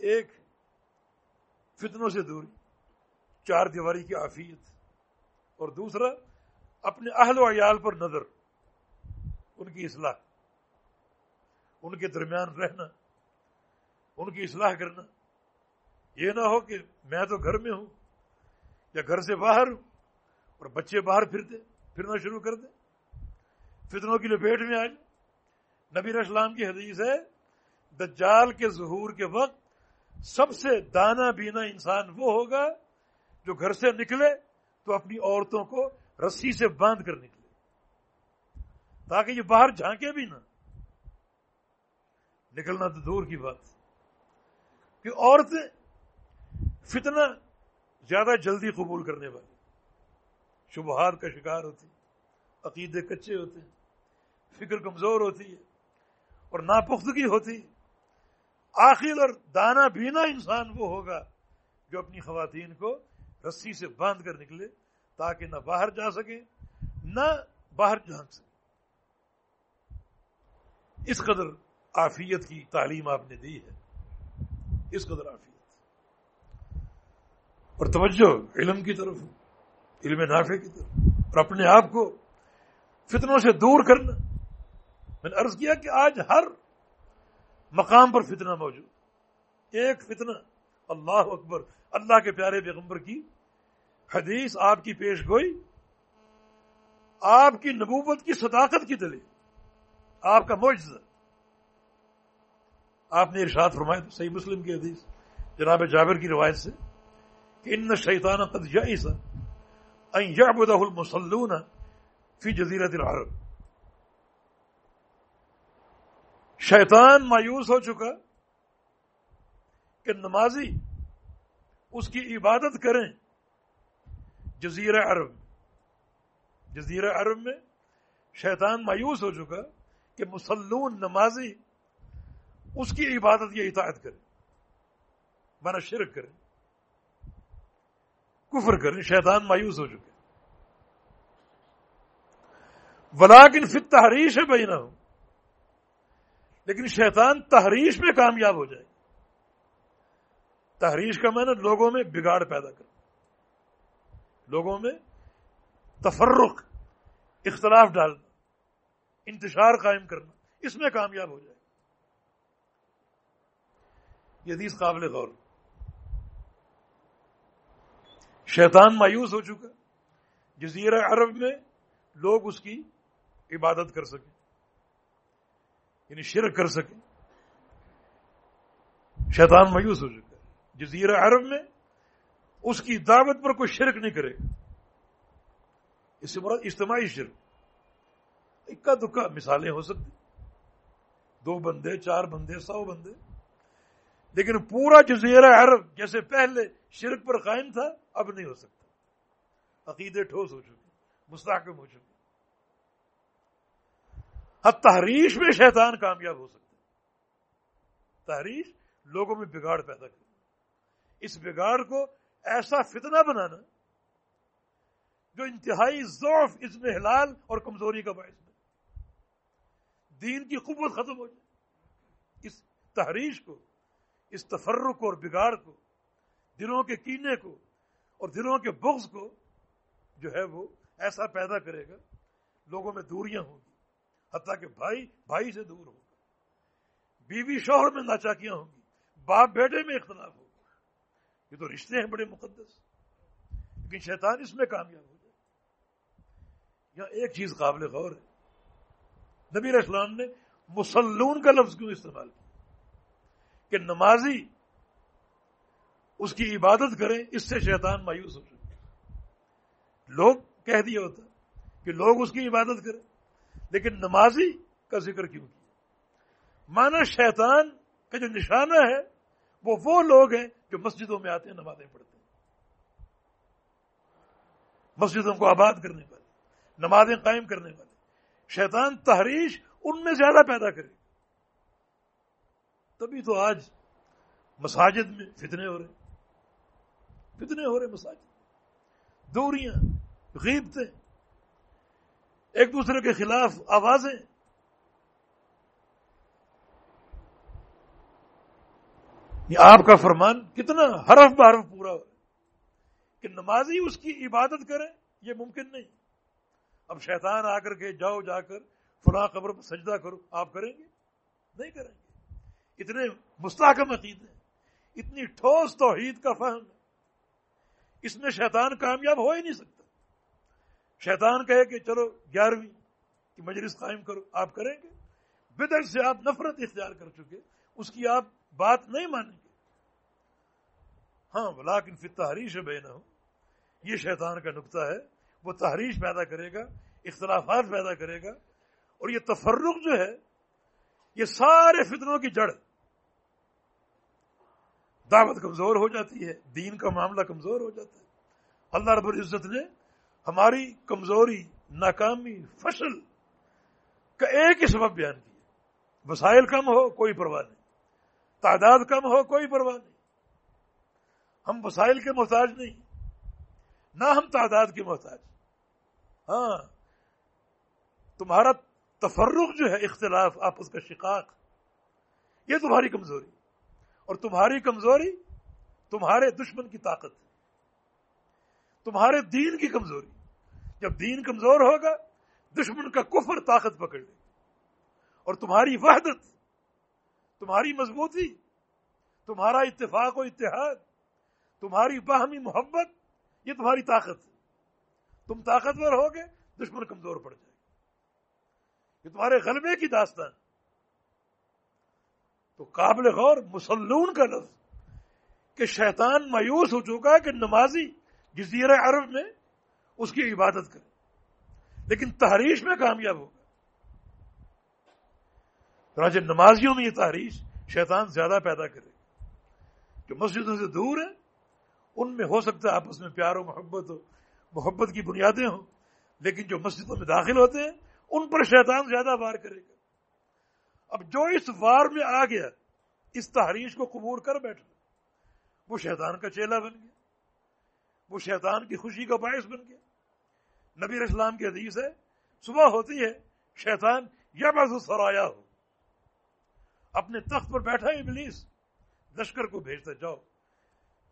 ایک فتنوں سے دوری، چار دیواری کی آفیت اور دوسرا اپنے اہل و عیال پر نظر، ان کی اصلاح، ان کے درمیان رہنا، ان کی اصلاح کرنا۔ یہ نہ ہو کہ میں تو گھر میں ہوں، یا گھر سے باہر ہوں، اور بچے باہر پھرتے، پھرنا شروع کر دیں۔ فتنوں کی لپیٹ میں آج نبی اسلام کی حدیث ہے، دجال کے ظہور کے وقت سب سے دانا بینا انسان وہ ہوگا جو گھر سے نکلے تو اپنی عورتوں کو رسی سے باندھ کر نکلے۔ تاکہ یہ باہر جھانکے بھی نہ۔ نکلنا تو دور کی بات۔ کہ عورتیں فتنہ زیادہ جلدی قبول کرنے والی۔ شبہات کا شکار ہوتی عقیدے کچے ہوتے ہیں، فکر کمزور ہوتی ہے اور ناپختگی ہوتی ہے۔ آخر اور دانا بینا انسان وہ ہوگا جو اپنی خواتین کو رسی سے باندھ کر نکلے تاکہ نہ باہر جا سکیں نہ باہر جھانک سکیں اس قدر آفیت کی تعلیم آپ نے دی ہے۔ اس قدر آفیت اور توجہ علم کی طرف، علم نافع کی طرف۔ اور اپنے آپ کو فتنوں سے دور کرنا۔ میں نے عرض کیا کہ آج ہر مقام پر فتنہ موجود۔ ایک فتنہ۔ اللہ اکبر۔ اللہ کے پیارے پیغمبر کی حدیث آپ کی پیش گوئی۔ آپ کی نبوت کی صداقت کی دلیل۔ آپ کا معجزہ۔ آپ نے ارشاد فرمایا تو صحیح مسلم کی حدیث، جناب جابر کی روایت سے، کہ ان شیطان قد جائز ان یعبدہ المسلون فی جزیرت العرب۔ شیطان مایوس ہو چکا کہ نمازی اس کی عبادت کریں۔ جزیر عرب۔ جزیر عرب میں شیطان مایوس ہو چکا کہ مسلون نمازی اس کی عبادت یا اطاعت کریں۔ مانا شرک کریں۔ کفر کریں۔ شیطان مایوس ہو چکے ولاکن فت تحریش ہے بھائی نہ ہو لیکن شیطان تحریش میں کامیاب ہو جائے تحریش کا معنی لوگوں میں بگاڑ پیدا کرنا۔ لوگوں میں تفرق، اختلاف ڈالنا، انتشار قائم کرنا، اس میں کامیاب ہو جائے یہ حدیث قابل غور۔ شیطان مایوس ہو چکا۔ جزیرہ عرب میں لوگ اس کی عبادت کر سکیں۔ یعنی شرک کر سکیں شیطان مایوس ہو چکا ہے۔ جزیرہ عرب میں اس کی دعوت پر کوئی شرک نہیں کرے۔ اس سے مراد اجتماعی شرک۔ اکا دکا مثالیں ہو سکتی۔ دو بندے، چار بندے، سو بندے۔ لیکن پورا جزیرہ عرب جیسے پہلے شرک پر قائم تھا، اب نہیں ہو سکتا۔ عقیدے ٹھوس ہو چکے، مستحکم ہو چکے۔ اب تحریش میں شیطان کامیاب ہو سکتا تحریش لوگوں میں بگاڑ پیدا کر اس بگاڑ کو ایسا فتنہ بنانا جو انتہائی ضعف اس میں حلال اور کمزوری کا باعث بنے۔ دین کی قوت ختم ہو جائے۔ اس تحریش کو، اس تفرق اور بگاڑ کو، دلوں کے کینے کو اور دلوں کے بغض کو جو ہے وہ ایسا پیدا کرے گا، لوگوں میں دوریاں ہوں گی۔ حتیٰ کہ بھائی بھائی سے دور ہوگا۔ بیوی شوہر میں ناچاکیاں ہوں گی، باپ بیٹے میں اختلاف ہوگا۔ یہ تو رشتے ہیں بڑے مقدس۔ لیکن شیطان اس میں کامیاب ہو جائے۔ یہاں ایک چیز قابل غور ہے۔ نبی اسلام نے مسلون کا لفظ کیوں استعمال کیا؟ کہ نمازی اس کی عبادت کریں، اس سے شیطان مایوس ہو چکے لوگ کہہ دیا ہوتا کہ لوگ اس کی عبادت کریں۔ لیکن نمازی کا ذکر کیوں کیا؟ مانا شیطان کا جو نشانہ ہے، وہ وہ لوگ ہیں جو مسجدوں میں آتے ہیں، نمازیں پڑھتے ہیں۔ مسجدوں کو آباد کرنے والے، نمازیں قائم کرنے والے۔ شیطان تحریش ان میں زیادہ پیدا کرے۔ تبھی تو آج مساجد میں فتنے ہو رہے فتنے ہو رہے مساجد۔ دوریاں، غیبتیں۔ ایک دوسرے کے خلاف آوازیں۔ آپ کا فرمان کتنا حرف بحرف پورا ہو۔ کہ نمازی اس کی عبادت کرے یہ ممکن نہیں۔ اب شیطان آ کر کے جاؤ جا کر فلاں قبر پر سجدہ کرو، آپ کریں گے؟ نہیں کریں گے۔ اتنے مستحکم عقید ہیں۔ اتنی ٹھوس توحید کا فہم ہے۔ اس میں شیطان کامیاب ہو ہی نہیں سکتا۔ شیطان کہے کہ چلو گیارہویں کی مجلس قائم کرو، آپ کریں گے۔ بدر سے آپ نفرت اختیار کر چکے، اس کی آپ بات نہیں مانیں گے۔ ہاں بلاکن پھر تحریش بے نہ ہو یہ شیطان کا نقطہ ہے۔ وہ تحریش پیدا کرے گا، اختلافات پیدا کرے گا۔ اور یہ تفرق جو ہے، یہ سارے فتنوں کی جڑ دعوت کمزور ہو جاتی ہے، دین کا معاملہ کمزور ہو جاتا ہے۔ اللہ رب العزت نے ہماری کمزوری، ناکامی، فصل کا ایک ہی سبب بیان کیا وسائل کم ہو، کوئی پرواہ نہیں۔ تعداد کم ہو، کوئی پرواہ نہیں۔ ہم وسائل کے محتاج نہیں، نہ ہم تعداد کے محتاج۔ ہاں تمہارا تفرق جو ہے، اختلاف، آپس کا شقاق، یہ تمہاری کمزوری۔ اور تمہاری کمزوری تمہارے دشمن کی طاقت تمہارے دین کی کمزوری۔ جب دین کمزور ہوگا، دشمن کا کفر طاقت پکڑ لے اور تمہاری وحدت، تمہاری مضبوطی، تمہارا اتفاق و اتحاد، تمہاری باہمی محبت، یہ تمہاری طاقت تم طاقتور ہوگے، دشمن کمزور پڑ جائے یہ تمہارے غلبے کی داستان تو قابل غور، مسلون کا لفظ کہ شیطان مایوس ہو چکا کہ نمازی جزیرہ عرب میں اس کی عبادت کرے۔ لیکن تحریش میں کامیاب ہوگا راجہ نمازیوں میں یہ تحریش شیطان زیادہ پیدا کرے جو مسجدوں سے دور ہیں، ان میں ہو سکتا ہے آپس میں پیار و محبت ہو، محبت کی بنیادیں ہوں، لیکن جو مسجدوں میں داخل ہوتے ہیں، ان پر شیطان زیادہ وار کرے گا۔ اب جو اس وار میں آ گیا، اس تحریش کو قبول کر بیٹھا وہ شیطان کا چیلا بن گیا۔ وہ شیطان کی خوشی کا باعث بن گیا۔ نبی اسلام کی حدیث ہے، صبح ہوتی ہے، شیطان یا بس سرایا ہو۔ اپنے تخت پر بیٹھا ابلیس، لشکر کو بھیجتا جاؤ۔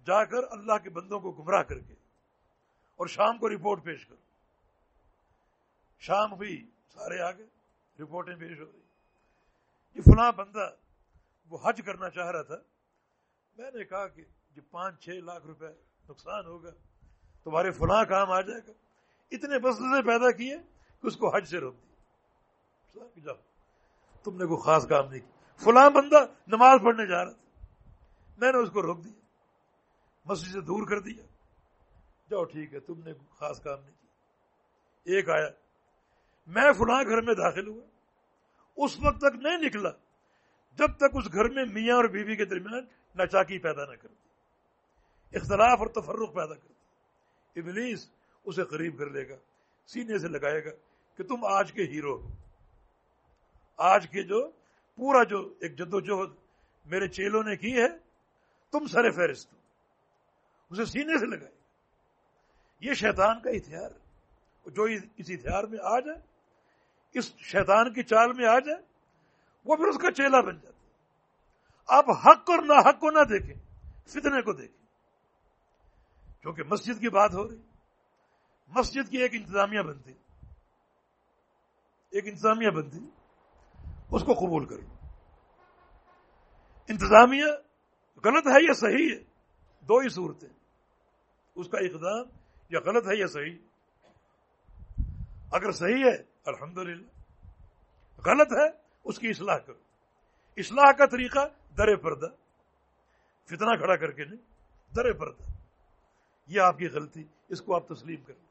جا کر اللہ کے بندوں کو گمراہ کر کے اور شام کو رپورٹ پیش کرو۔ شام ہوئی، سارے آگے رپورٹیں پیش ہو رہی۔ یہ فلاں بندہ وہ حج کرنا چاہ رہا تھا۔ میں نے کہا کہ جو پانچ چھ لاکھ روپے نقصان ہوگا، تمہارے فلاں کام آ جائے گا۔ اتنے مسئلے پیدا کیے کہ اس کو حج سے روک دیا جاؤ تم نے کوئی خاص کام نہیں کیا۔ فلاں بندہ نماز پڑھنے جا رہا تھا۔ میں نے اس کو روک دیا۔ مسجد سے دور کر دیا۔ جاؤ ٹھیک ہے، تم نے خاص کام نہیں کیا۔ ایک آیا، میں فلاں گھر میں داخل ہوا۔ اس وقت تک نہیں نکلا۔ جب تک اس گھر میں میاں اور بیوی کے درمیان نچاکی پیدا نہ کر دی۔ اختلاف اور تفرق پیدا کر دی۔ ابلیس اسے قریب کر لے گا۔ سینے سے لگائے گا کہ تم آج کے ہیرو ہو۔ آج کے جو پورا جو ایک جدوجہد میرے چیلوں نے کی ہے، تم سر فہرست ہو۔ اسے سینے سے لگائے گا۔ یہ شیطان کا ہتھیار جو اس ہتھیار میں آ جائے، اس شیطان کی چال میں آ جائے، وہ پھر اس کا چیلا بن جاتا آپ حق اور نہ حق کو نہ دیکھیں، فتنے کو دیکھیں۔ کیونکہ مسجد کی بات ہو رہی مسجد کی ایک انتظامیہ بنتی۔ ایک انتظامیہ بنتی۔ اس کو قبول کرو انتظامیہ غلط ہے یا صحیح ہے؟ دو ہی صورتیں۔ اس کا اقدام یا غلط ہے یا صحیح؟ اگر صحیح ہے، الحمدللہ۔ غلط ہے، اس کی اصلاح کرو۔ اصلاح کا طریقہ در پردہ۔ فتنہ کھڑا کر کے نہیں، در پردہ۔ یہ آپ کی غلطی، اس کو آپ تسلیم کر لیں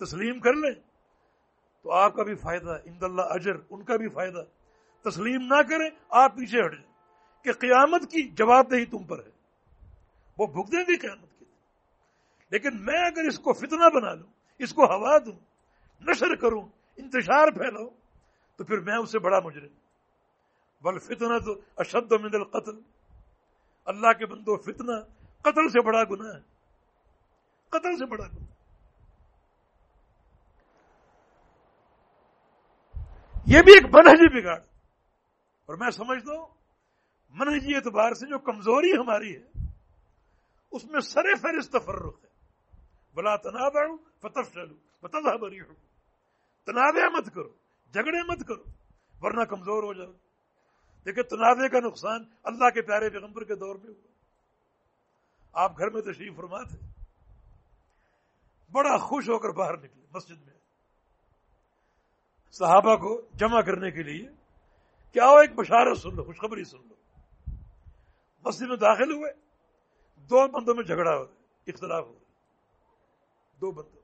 تسلیم کر لیں۔ تو آپ کا بھی فائدہ اند اللہ اجر، ان کا بھی فائدہ۔ تسلیم نہ کریں، آپ پیچھے ہٹ جائیں۔ کہ قیامت کی جواب دہی تم پر ہے۔ وہ بھگ دیں گے قیامت کی لیکن میں اگر اس کو فتنہ بنا لوں، اس کو ہوا دوں، نشر کروں، انتشار پھیلاؤں، تو پھر میں اس سے بڑا مجرم۔ بل فتنہ تو اشد من القتل۔ اللہ کے بندو فتنہ قتل سے بڑا گناہ ہے۔ قتل سے بڑا گناہ۔ یہ بھی ایک منہجی بگاڑ۔ اور میں سمجھتا ہوں منہجی اعتبار سے جو کمزوری ہماری ہے، اس میں سر فہرست تفرق ہے۔ بلا تناب فتح چلو فتح بری ہو تنازع مت کرو، جھگڑے مت کرو، ورنہ کمزور ہو جاؤ۔ دیکھیں تنازع کا نقصان اللہ کے پیارے پیغمبر کے دور میں ہوا۔ آپ گھر میں تشریف فرما تھے بڑا خوش ہو کر باہر نکلے، مسجد میں۔ صحابہ کو جمع کرنے کے لیے کیا ہو ایک بشارت سن لو، خوشخبری سن لو۔ مسجد میں داخل ہوئے، دو بندوں میں جھگڑا ہو رہا اختلاف ہو رہا دو بندوں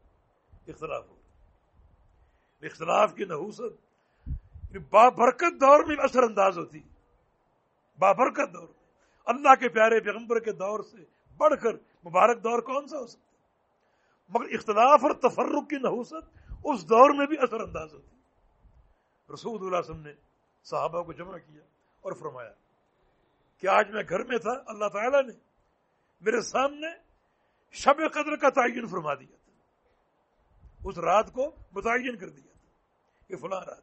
اختلاف ہو رہا اختلاف کی نحوست یعنی بابرکت دور میں اثر انداز ہوتی۔ بابرکت دور میں۔ اللہ کے پیارے پیغمبر کے دور سے بڑھ کر مبارک دور کون سا ہو سکتا مگر اختلاف اور تفرق کی نحوست اس دور میں بھی اثر انداز ہوتی۔ رسول اللہ وسلم نے صحابہ کو جمع کیا اور فرمایا کہ آج میں گھر میں تھا، اللہ تعالیٰ نے میرے سامنے شب قدر کا تعین فرما دیا تھا۔ اس رات کو متعین کر دیا تھا یہ فلاں رات۔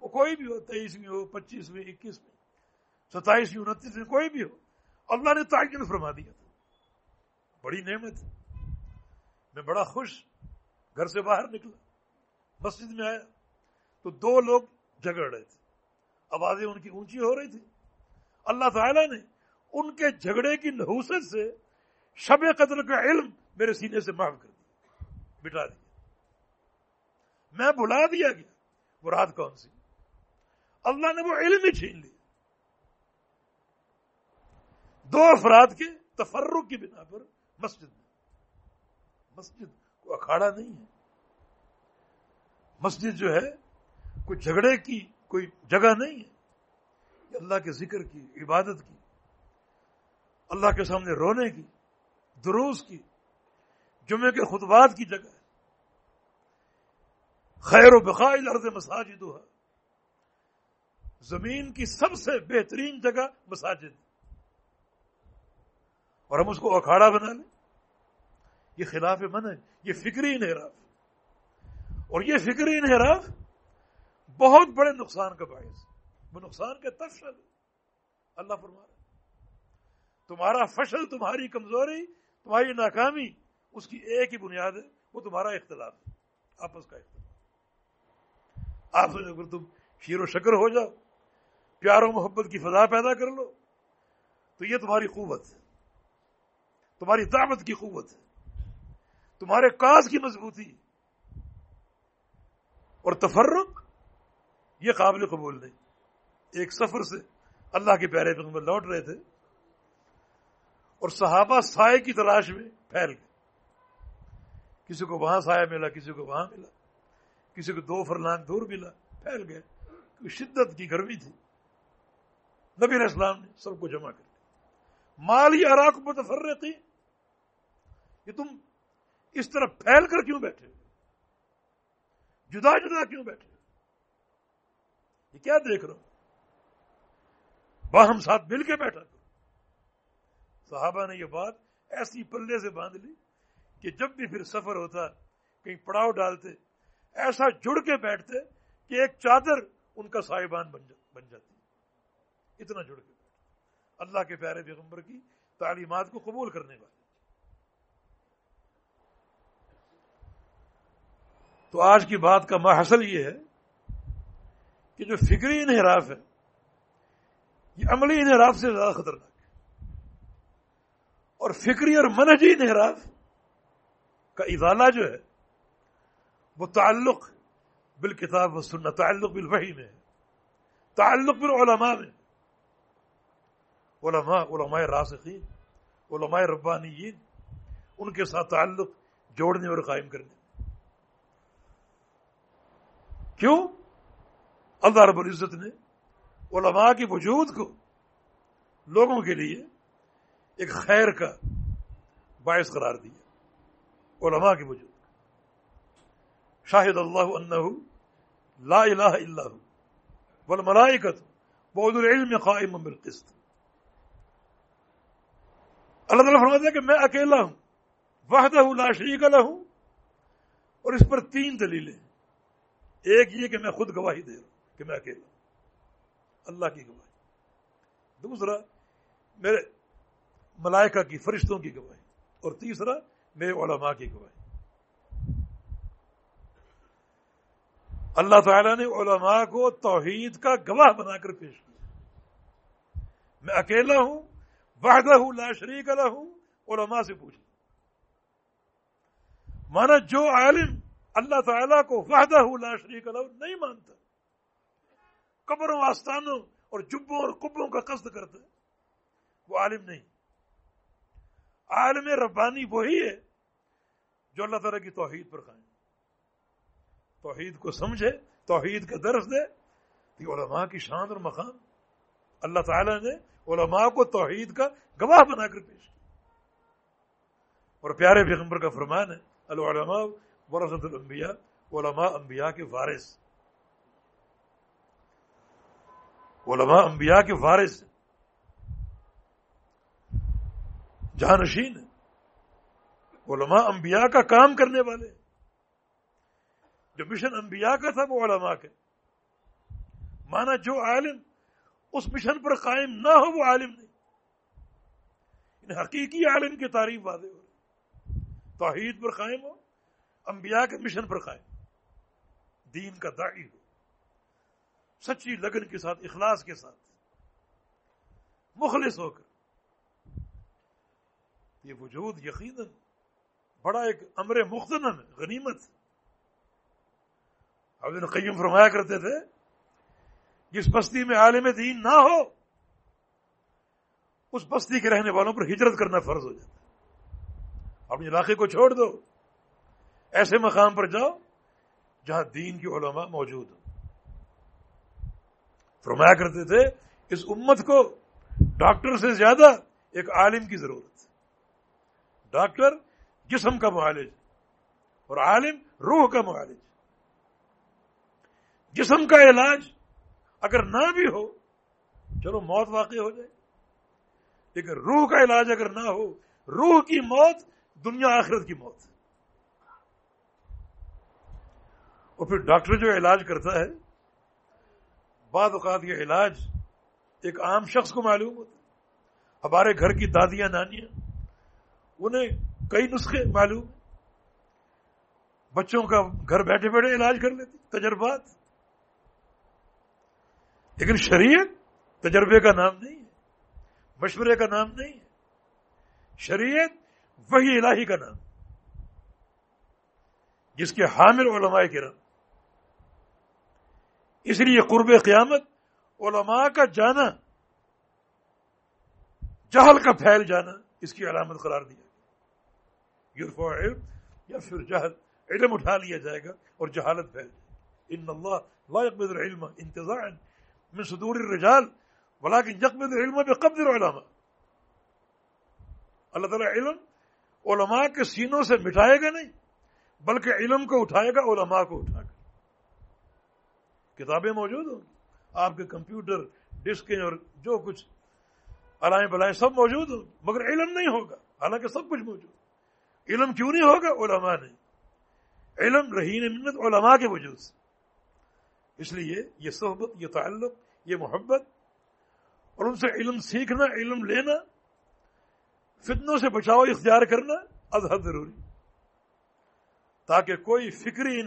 وہ کوئی بھی ہو، تیئیسویں ہو، پچیسویں، اکیسویں، ستائیسویں، انتیسویں، کوئی بھی ہو، اللہ نے تعین فرما دیا تھا۔ بڑی نعمت۔ میں بڑا خوش، گھر سے باہر نکلا، مسجد میں آیا۔ تو دو لوگ جگڑ رہے تھے۔ آوازیں ان کی اونچی ہو رہی تھی اللہ تعالیٰ نے ان کے جھگڑے کی نحوست سے شب قدر کا علم میرے سینے سے معاف کر دیا بٹا دیا۔ میں بلا دیا گیا وہ رات کون سی؟ اللہ نے وہ علم ہی چھین لیا۔ دو افراد کے تفرق کی بنا پر مسجد میں، مسجد کو اکھاڑا نہیں ہے۔ مسجد جو ہے کوئی جھگڑے کی کوئی جگہ نہیں ہے۔ یہ اللہ کے ذکر کی، عبادت کی، اللہ کے سامنے رونے کی، دروس کی، جمعے کے خطبات کی جگہ ہے۔ خیر و بقائل ارض مساجد زمین کی سب سے بہترین جگہ مساجد۔ اور ہم اس کو اکھاڑا بنا لیں۔ یہ خلاف من ہے، یہ فکری انحراف۔ اور یہ فکری انحراف بہت بڑے نقصان کا باعث وہ نقصان کے تفصل اللہ فرما رہا تمہارا فشل تمہاری کمزوری، تمہاری ناکامی، اس کی ایک ہی بنیاد ہے، وہ تمہارا اختلاف ہے۔ آپس کا اختلاف۔ آپ اگر تم شیر و شکر ہو جاؤ، پیار و محبت کی فضا پیدا کر لو، تو یہ تمہاری قوت ہے۔ تمہاری دعوت کی قوت ہے۔ تمہارے کاز کی مضبوطی اور تفرق یہ قابل قبول نہیں۔ ایک سفر سے اللہ کے پیارے پیغمبر لوٹ رہے تھے اور صحابہ سائے کی تلاش میں پھیل گئے۔ کسی کو وہاں سایہ ملا، کسی کو وہاں ملا۔ کسی کو دو فرلان دور ملا، پھیل گئے۔ شدت کی گرمی تھی۔ نبی علیہ السلام نے سب کو جمع کر دیا۔ مالی اراک متفرقی کہ تم اس طرح پھیل کر کیوں بیٹھے؟ جدا جدا کیوں بیٹھے؟ یہ کیا دیکھ رہا ہوں؟ باہم ساتھ مل کے بیٹھا کرو۔ صحابہ نے یہ بات ایسی پلے سے باندھ لی کہ جب بھی پھر سفر ہوتا، کہیں پڑاؤ ڈالتے، ایسا جڑ کے بیٹھتے کہ ایک چادر ان کا صاحبان بن جاتی۔ اتنا جڑ کے بیٹھتے۔ اللہ کے پیارے پیغمبر کی تعلیمات کو قبول کرنے والے۔ تو آج کی بات کا محصل یہ ہے کہ جو فکری انحراف ہے، یہ عملی انحراف سے زیادہ خطرناک ہے۔ اور فکری اور منہجی انحراف کا ازالہ جو ہے، وہ تعلق بالکتاب و سننا تعلق بالوحی میں ہے۔ تعلق بالعلماء میں۔ علماء علماء راسخین، علماء ربانیین، ان کے ساتھ تعلق جوڑنے اور قائم کرنے۔ کیوں؟ اللہ رب العزت نے علماء کے وجود کو لوگوں کے لیے ایک خیر کا باعث قرار دیا، علماء کے وجود۔ شاہد اللہ انہ لا الہ الا والملائکت بعد العلم قائم بالقسط۔ اللہ تعالیٰ فرماتا ہے کہ میں اکیلا ہوں، وحدہ لا شریک ہوں اور اس پر تین دلیلیں۔ ایک یہ کہ میں خود گواہی دے رہا ہوں۔ کہ میں اکیلا ہوں۔ اللہ کی گواہی۔ دوسرا، میرے ملائکہ کی فرشتوں کی گواہی۔ اور تیسرا، میرے علماء کی گواہی۔ اللہ تعالیٰ نے علماء کو توحید کا گواہ بنا کر پیش کیا۔ میں اکیلا ہوں، وحدہ ہوں لا شریک ہوں علماء سے پوچھ مانا جو عالم اللہ تعالیٰ کو وحدہ لا شریک اللہ نہیں مانتا قبروں آستانوں اور جبوں اور قبوں کا قصد کرتا ہے۔ وہ عالم نہیں۔ عالم ربانی وہی ہے جو اللہ تعالیٰ کی توحید پر قائم توحید کو سمجھے، توحید کا درس دے۔ کہ علماء کی شان اور مقام۔ اللہ تعالیٰ نے علماء کو توحید کا گواہ بنا کر پیش کیا۔ اور پیارے پیغمبر کا فرمان ہے، العلماء ورثت الانبیاء، علماء انبیاء کے وارث۔ علماء انبیاء کے وارث جانشین علماء انبیاء کا کام کرنے والے جو مشن انبیاء کا تھا وہ علماء کے۔ مانا جو عالم اس مشن پر قائم نہ ہو وہ عالم نہیں۔ ان حقیقی عالم کی تعریف واضح ہو۔ توحید پر قائم ہو، انبیاء کے مشن پر قائم دین کا داعی ہو۔ سچی لگن کے ساتھ، اخلاص کے ساتھ مخلص ہو کر۔ یہ وجود یقیناً بڑا ایک امر مختنم غنیمت۔ حضرت قیم فرمایا کرتے تھے، جس بستی میں عالم دین نہ ہو، اس بستی کے رہنے والوں پر ہجرت کرنا فرض ہو جاتا اپنے علاقے کو چھوڑ دو، ایسے مقام پر جاؤ جہاں دین کی علماء موجود ہو فرمایا کرتے تھے، اس امت کو ڈاکٹر سے زیادہ ایک عالم کی ضرورت ڈاکٹر جسم کا معالج اور عالم روح کا معالج جسم کا علاج اگر نہ بھی ہو، چلو موت واقع ہو جائے۔ لیکن روح کا علاج اگر نہ ہو، روح کی موت دنیا آخرت کی موت اور پھر ڈاکٹر جو علاج کرتا ہے بعض اوقات یہ علاج ایک عام شخص کو معلوم ہوتا ہے۔ ہمارے گھر کی دادیاں، نانیاں، انہیں کئی نسخے معلوم بچوں کا گھر بیٹھے بیٹھے علاج کر لیتے تجربات۔ لیکن شریعت تجربے کا نام نہیں ہے، مشورے کا نام نہیں ہے۔ شریعت وہی الہی کا نام جس کے حامل علماء کرام اس لیے قرب قیامت علماء کا جانا، جہل کا پھیل جانا، اس کی علامت قرار دیا علم یا پھر جہل، علم اٹھا لیا جائے گا اور جہالت پھیل جائے ان اللہ لا يقبض العلم انتظاعا من صدور الرجال ولكن يقبض العلم بقبض العلماء۔ اللہ تعالیٰ علم علماء کے سینوں سے مٹائے گا نہیں، بلکہ علم کو اٹھائے گا، علماء کو اٹھا کر کتابیں موجود ہوں، آپ کے کمپیوٹر ڈسکیں اور جو کچھ علائیں بلائیں سب موجود ہوں، مگر علم نہیں ہوگا۔ حالانکہ سب کچھ موجود علم کیوں نہیں ہوگا؟ علماء نہیں۔ علم رہین منت علماء کے وجود سے۔ اس لیے یہ صحبت، یہ تعلق، یہ محبت اور ان سے علم سیکھنا، علم لینا، فتنوں سے بچاؤ اختیار کرنا ازحد ضروری۔ تاکہ کوئی فکری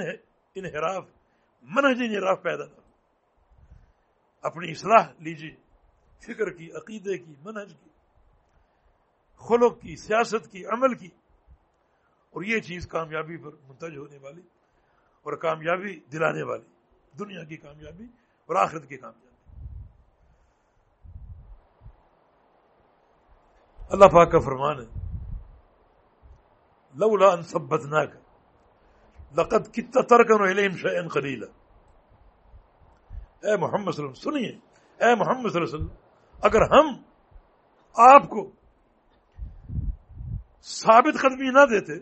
انحراف منہجی انحراف پیدا نہ اپنی اصلاح لیجیے فکر کی، عقیدے کی، منہج کی، خلق کی، سیاست کی، عمل کی۔ اور یہ چیز کامیابی پر منتج ہونے والی اور کامیابی دلانے والی۔ دنیا کی کامیابی اور آخرت کی کامیابی۔ اللہ پاک کا فرمان ہے، لولا ان سبتنا کا لقد کتنا ترکن علم شعین خلیلا اے محمد صلی اللہ علیہ وسلم، سنیے، اے محمد صلی اللہ علیہ وسلم، اگر ہم آپ کو ثابت قدمی نہ دیتے،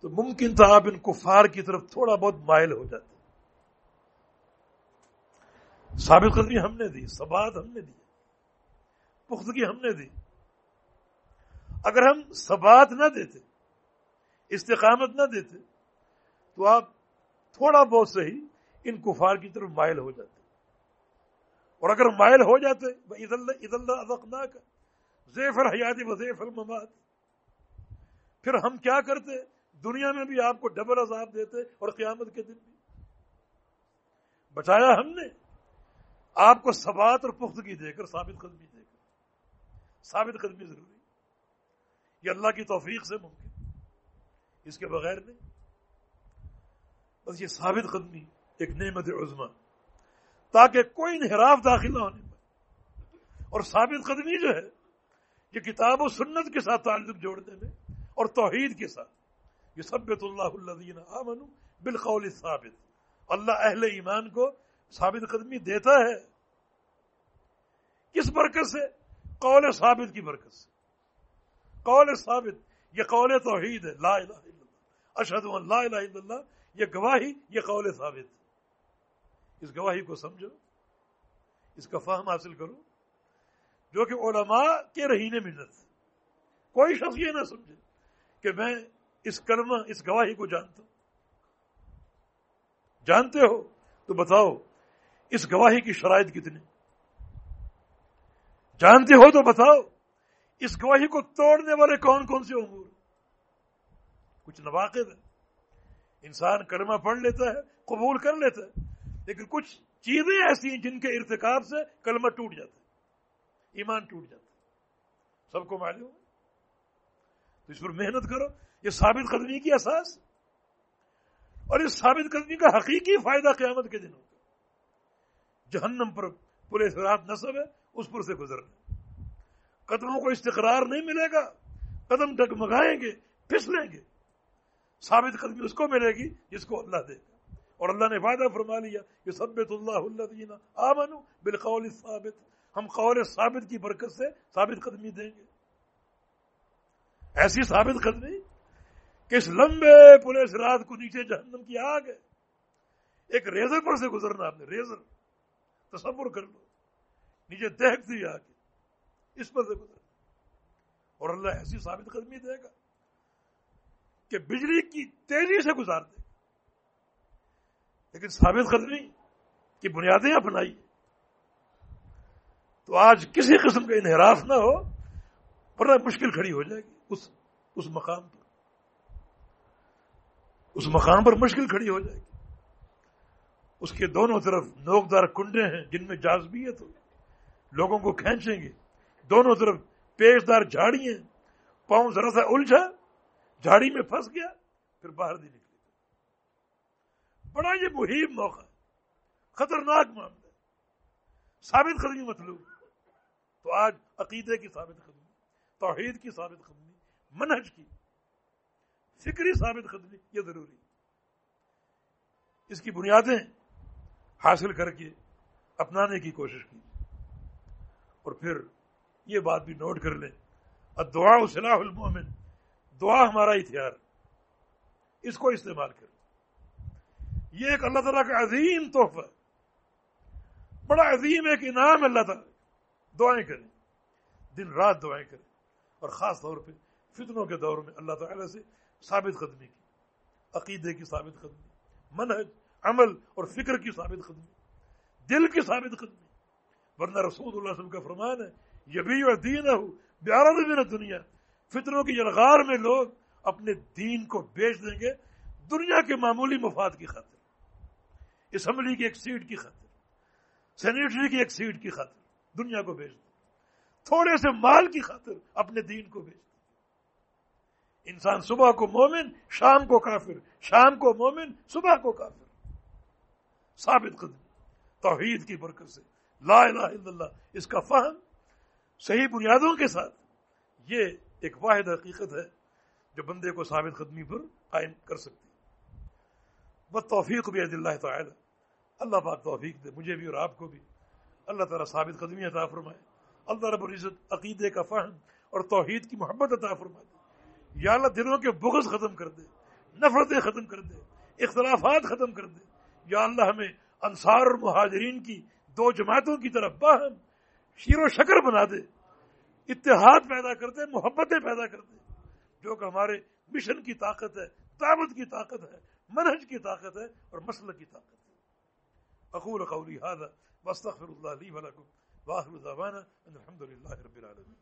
تو ممکن تھا آپ ان کفار کی طرف تھوڑا بہت مائل ہو جاتے۔ ثابت قدمی ہم نے دی سبات ہم نے دی، پختگی ہم نے دی۔ اگر ہم سبات نہ دیتے استقامت نہ دیتے تو آپ تھوڑا بہت صحیح ان کفار کی طرف مائل ہو جاتے اور اگر مائل ہو جاتے عید اللہ کا زیف الحیات و زیف پھر ہم کیا کرتے؟ دنیا میں بھی آپ کو ڈبل عذاب دیتے اور قیامت کے دن بھی۔ بچایا ہم نے۔ آپ کو سبات اور پختگی دے کر، ثابت قدمی دے کر۔ ثابت قدمی ضروری۔ یہ اللہ کی توفیق سے ممکن۔ اس کے بغیر نہیں۔ بس یہ ثابت قدمی، ایک نعمت عظما تاکہ کوئی انحراف داخل نہ ہونے پائے۔ اور ثابت قدمی جو ہے، یہ کتاب و سنت کے ساتھ تعلق جوڑنے میں اور توحید کے ساتھ۔ یہ سبت اللہ الدین امن بالقول ثابت اللہ اہل ایمان کو ثابت قدمی دیتا ہے۔ کس برکت سے؟ قول ثابت کی برکت سے۔ قول ثابت، یہ قول توحید ہے، لا الہ الا اللہ الہ الا اللہ، یہ گواہی، یہ قول ثابت۔ اس گواہی کو سمجھو، اس کا فہم حاصل کرو، جو کہ علماء کے رہینے منت کوئی شخص یہ نہ سمجھے کہ میں اس کلمہ، اس گواہی کو جانتا ہوں۔ جانتے ہو تو بتاؤ، اس گواہی کی شرائط کتنی؟ جانتے ہو تو بتاؤ، اس گواہی کو توڑنے والے کون کون سے امور کچھ نواقد ہے انسان کلمہ پڑھ لیتا ہے، قبول کر لیتا ہے، لیکن کچھ چیزیں ایسی ہیں جن کے ارتکاب سے کلمہ ٹوٹ جاتا ہے، ایمان ٹوٹ جاتا ہے۔ سب کو معلوم تو اس پر محنت کرو، یہ ثابت قدمی کی اساس۔ اور اس ثابت قدمی کا حقیقی فائدہ قیامت کے دنوں کا جہنم پر پورے رات نصب ہے، اس پر سے گزرنا قدموں کو استقرار نہیں ملے گا، قدم ڈگمگائیں گے، پھسلیں گے۔ ثابت قدمی اس کو ملے گی جس کو اللہ دے گا اور اللہ نے فائدہ فرما لیا کہ سبت اللہ اللہ دینا آمنو بالقول ثابت ہم قول ثابت کی برکت سے ثابت قدمی دیں گے۔ ایسی ثابت قدمی کہ اس لمبے پولیس رات کو نیچے جہنم کی آگ ہے۔ ایک ریزر پر سے گزرنا آپ نے، ریزر۔ تصور کر لو، نیچے دیکھتی آگ اس پر سے گزرنا اور اللہ ایسی ثابت قدمی دے گا۔ کہ بجلی کی تیزی سے گزار دے۔ لیکن ثابت قدمی کی بنیادیں اپنائی تو آج کسی قسم کا انحراف نہ ہو، ورنہ مشکل کھڑی ہو جائے گی۔ اس اس مقام پر۔ اس مقام پر مشکل کھڑی ہو جائے گی۔ اس کے دونوں طرف نوکدار کنڈے ہیں جن میں جازبیت ہو لوگوں کو کھینچیں گے۔ دونوں طرف پیشدار جھاڑی ہیں۔ پاؤں ذرا سا الجھا جھاڑی میں پھنس گیا، پھر باہر نہیں نکلے۔ بڑا یہ محیب موقع خطرناک معاملہ ثابت قدمی مطلوب تو آج عقیدے کی ثابت قدمی، توحید کی ثابت قدمی، منہج کی، فکری ثابت قدمی، یہ ضروری اس کی بنیادیں حاصل کر کے اپنانے کی کوشش کی اور پھر یہ بات بھی نوٹ کر لیں۔ دعا صلاح المومن دعا ہمارا ہتھیار اس کو استعمال کریں۔ یہ ایک اللہ تعالیٰ کا عظیم تحفہ بڑا عظیم ایک انعام اللہ تعالیٰ دعائیں کریں۔ دن رات دعائیں کریں۔ اور خاص طور پہ فتنوں کے دور میں اللہ تعالیٰ سے ثابت قدمی کی۔ عقیدے کی ثابت قدمی۔ منہج، عمل اور فکر کی ثابت قدمی۔ دل کی ثابت قدمی۔ ورنہ رسول اللہ علیہ وسلم کا فرمان ہے یبی اور دین ہو بیارہ دنیا فطروں کی یلغار میں لوگ اپنے دین کو بیچ دیں گے دنیا کے معمولی مفاد کی خاطر اسمبلی کی ایک سیٹ کی خاطر، سینیٹری کی ایک سیٹ کی خاطر دنیا کو بیچ دیں، تھوڑے سے مال کی خاطر اپنے دین کو بیچ دیں۔ انسان صبح کو مومن، شام کو کافر، شام کو مومن، صبح کو کافر۔ ثابت قدم، توحید کی برکت سے۔ لا الہ الا اللہ، اس کا فہم، صحیح بنیادوں کے ساتھ یہ ایک واحد حقیقت ہے جو بندے کو ثابت قدمی پر قائم کر سکتی بس توفیق بھی اللہ تعالی۔ اللہ پاک توفیق دے، مجھے بھی اور آپ کو بھی۔ اللہ تعالیٰ ثابت قدمی عطا فرمائے۔ اللہ رب العزت عقیدے کا فہم اور توحید کی محبت عطا فرما دے یا اللہ دلوں کے بغض ختم کر دے، نفرتیں ختم کر دے، اختلافات ختم کر دے۔ یا اللہ ہمیں انصار اور مہاجرین کی دو جماعتوں کی طرف باہم شیر و شکر بنا دے۔ اتحاد پیدا کرتے ہیں، محبتیں پیدا کرتے ہیں۔ جو کہ ہمارے مشن کی طاقت ہے، دعوت کی طاقت ہے، منہج کی طاقت ہے اور مسئلہ کی طاقت ہے۔ اقول قولی هذا، واستغفر الله لي ولكم، واخر دعوانا ان الحمد لله رب العالمين۔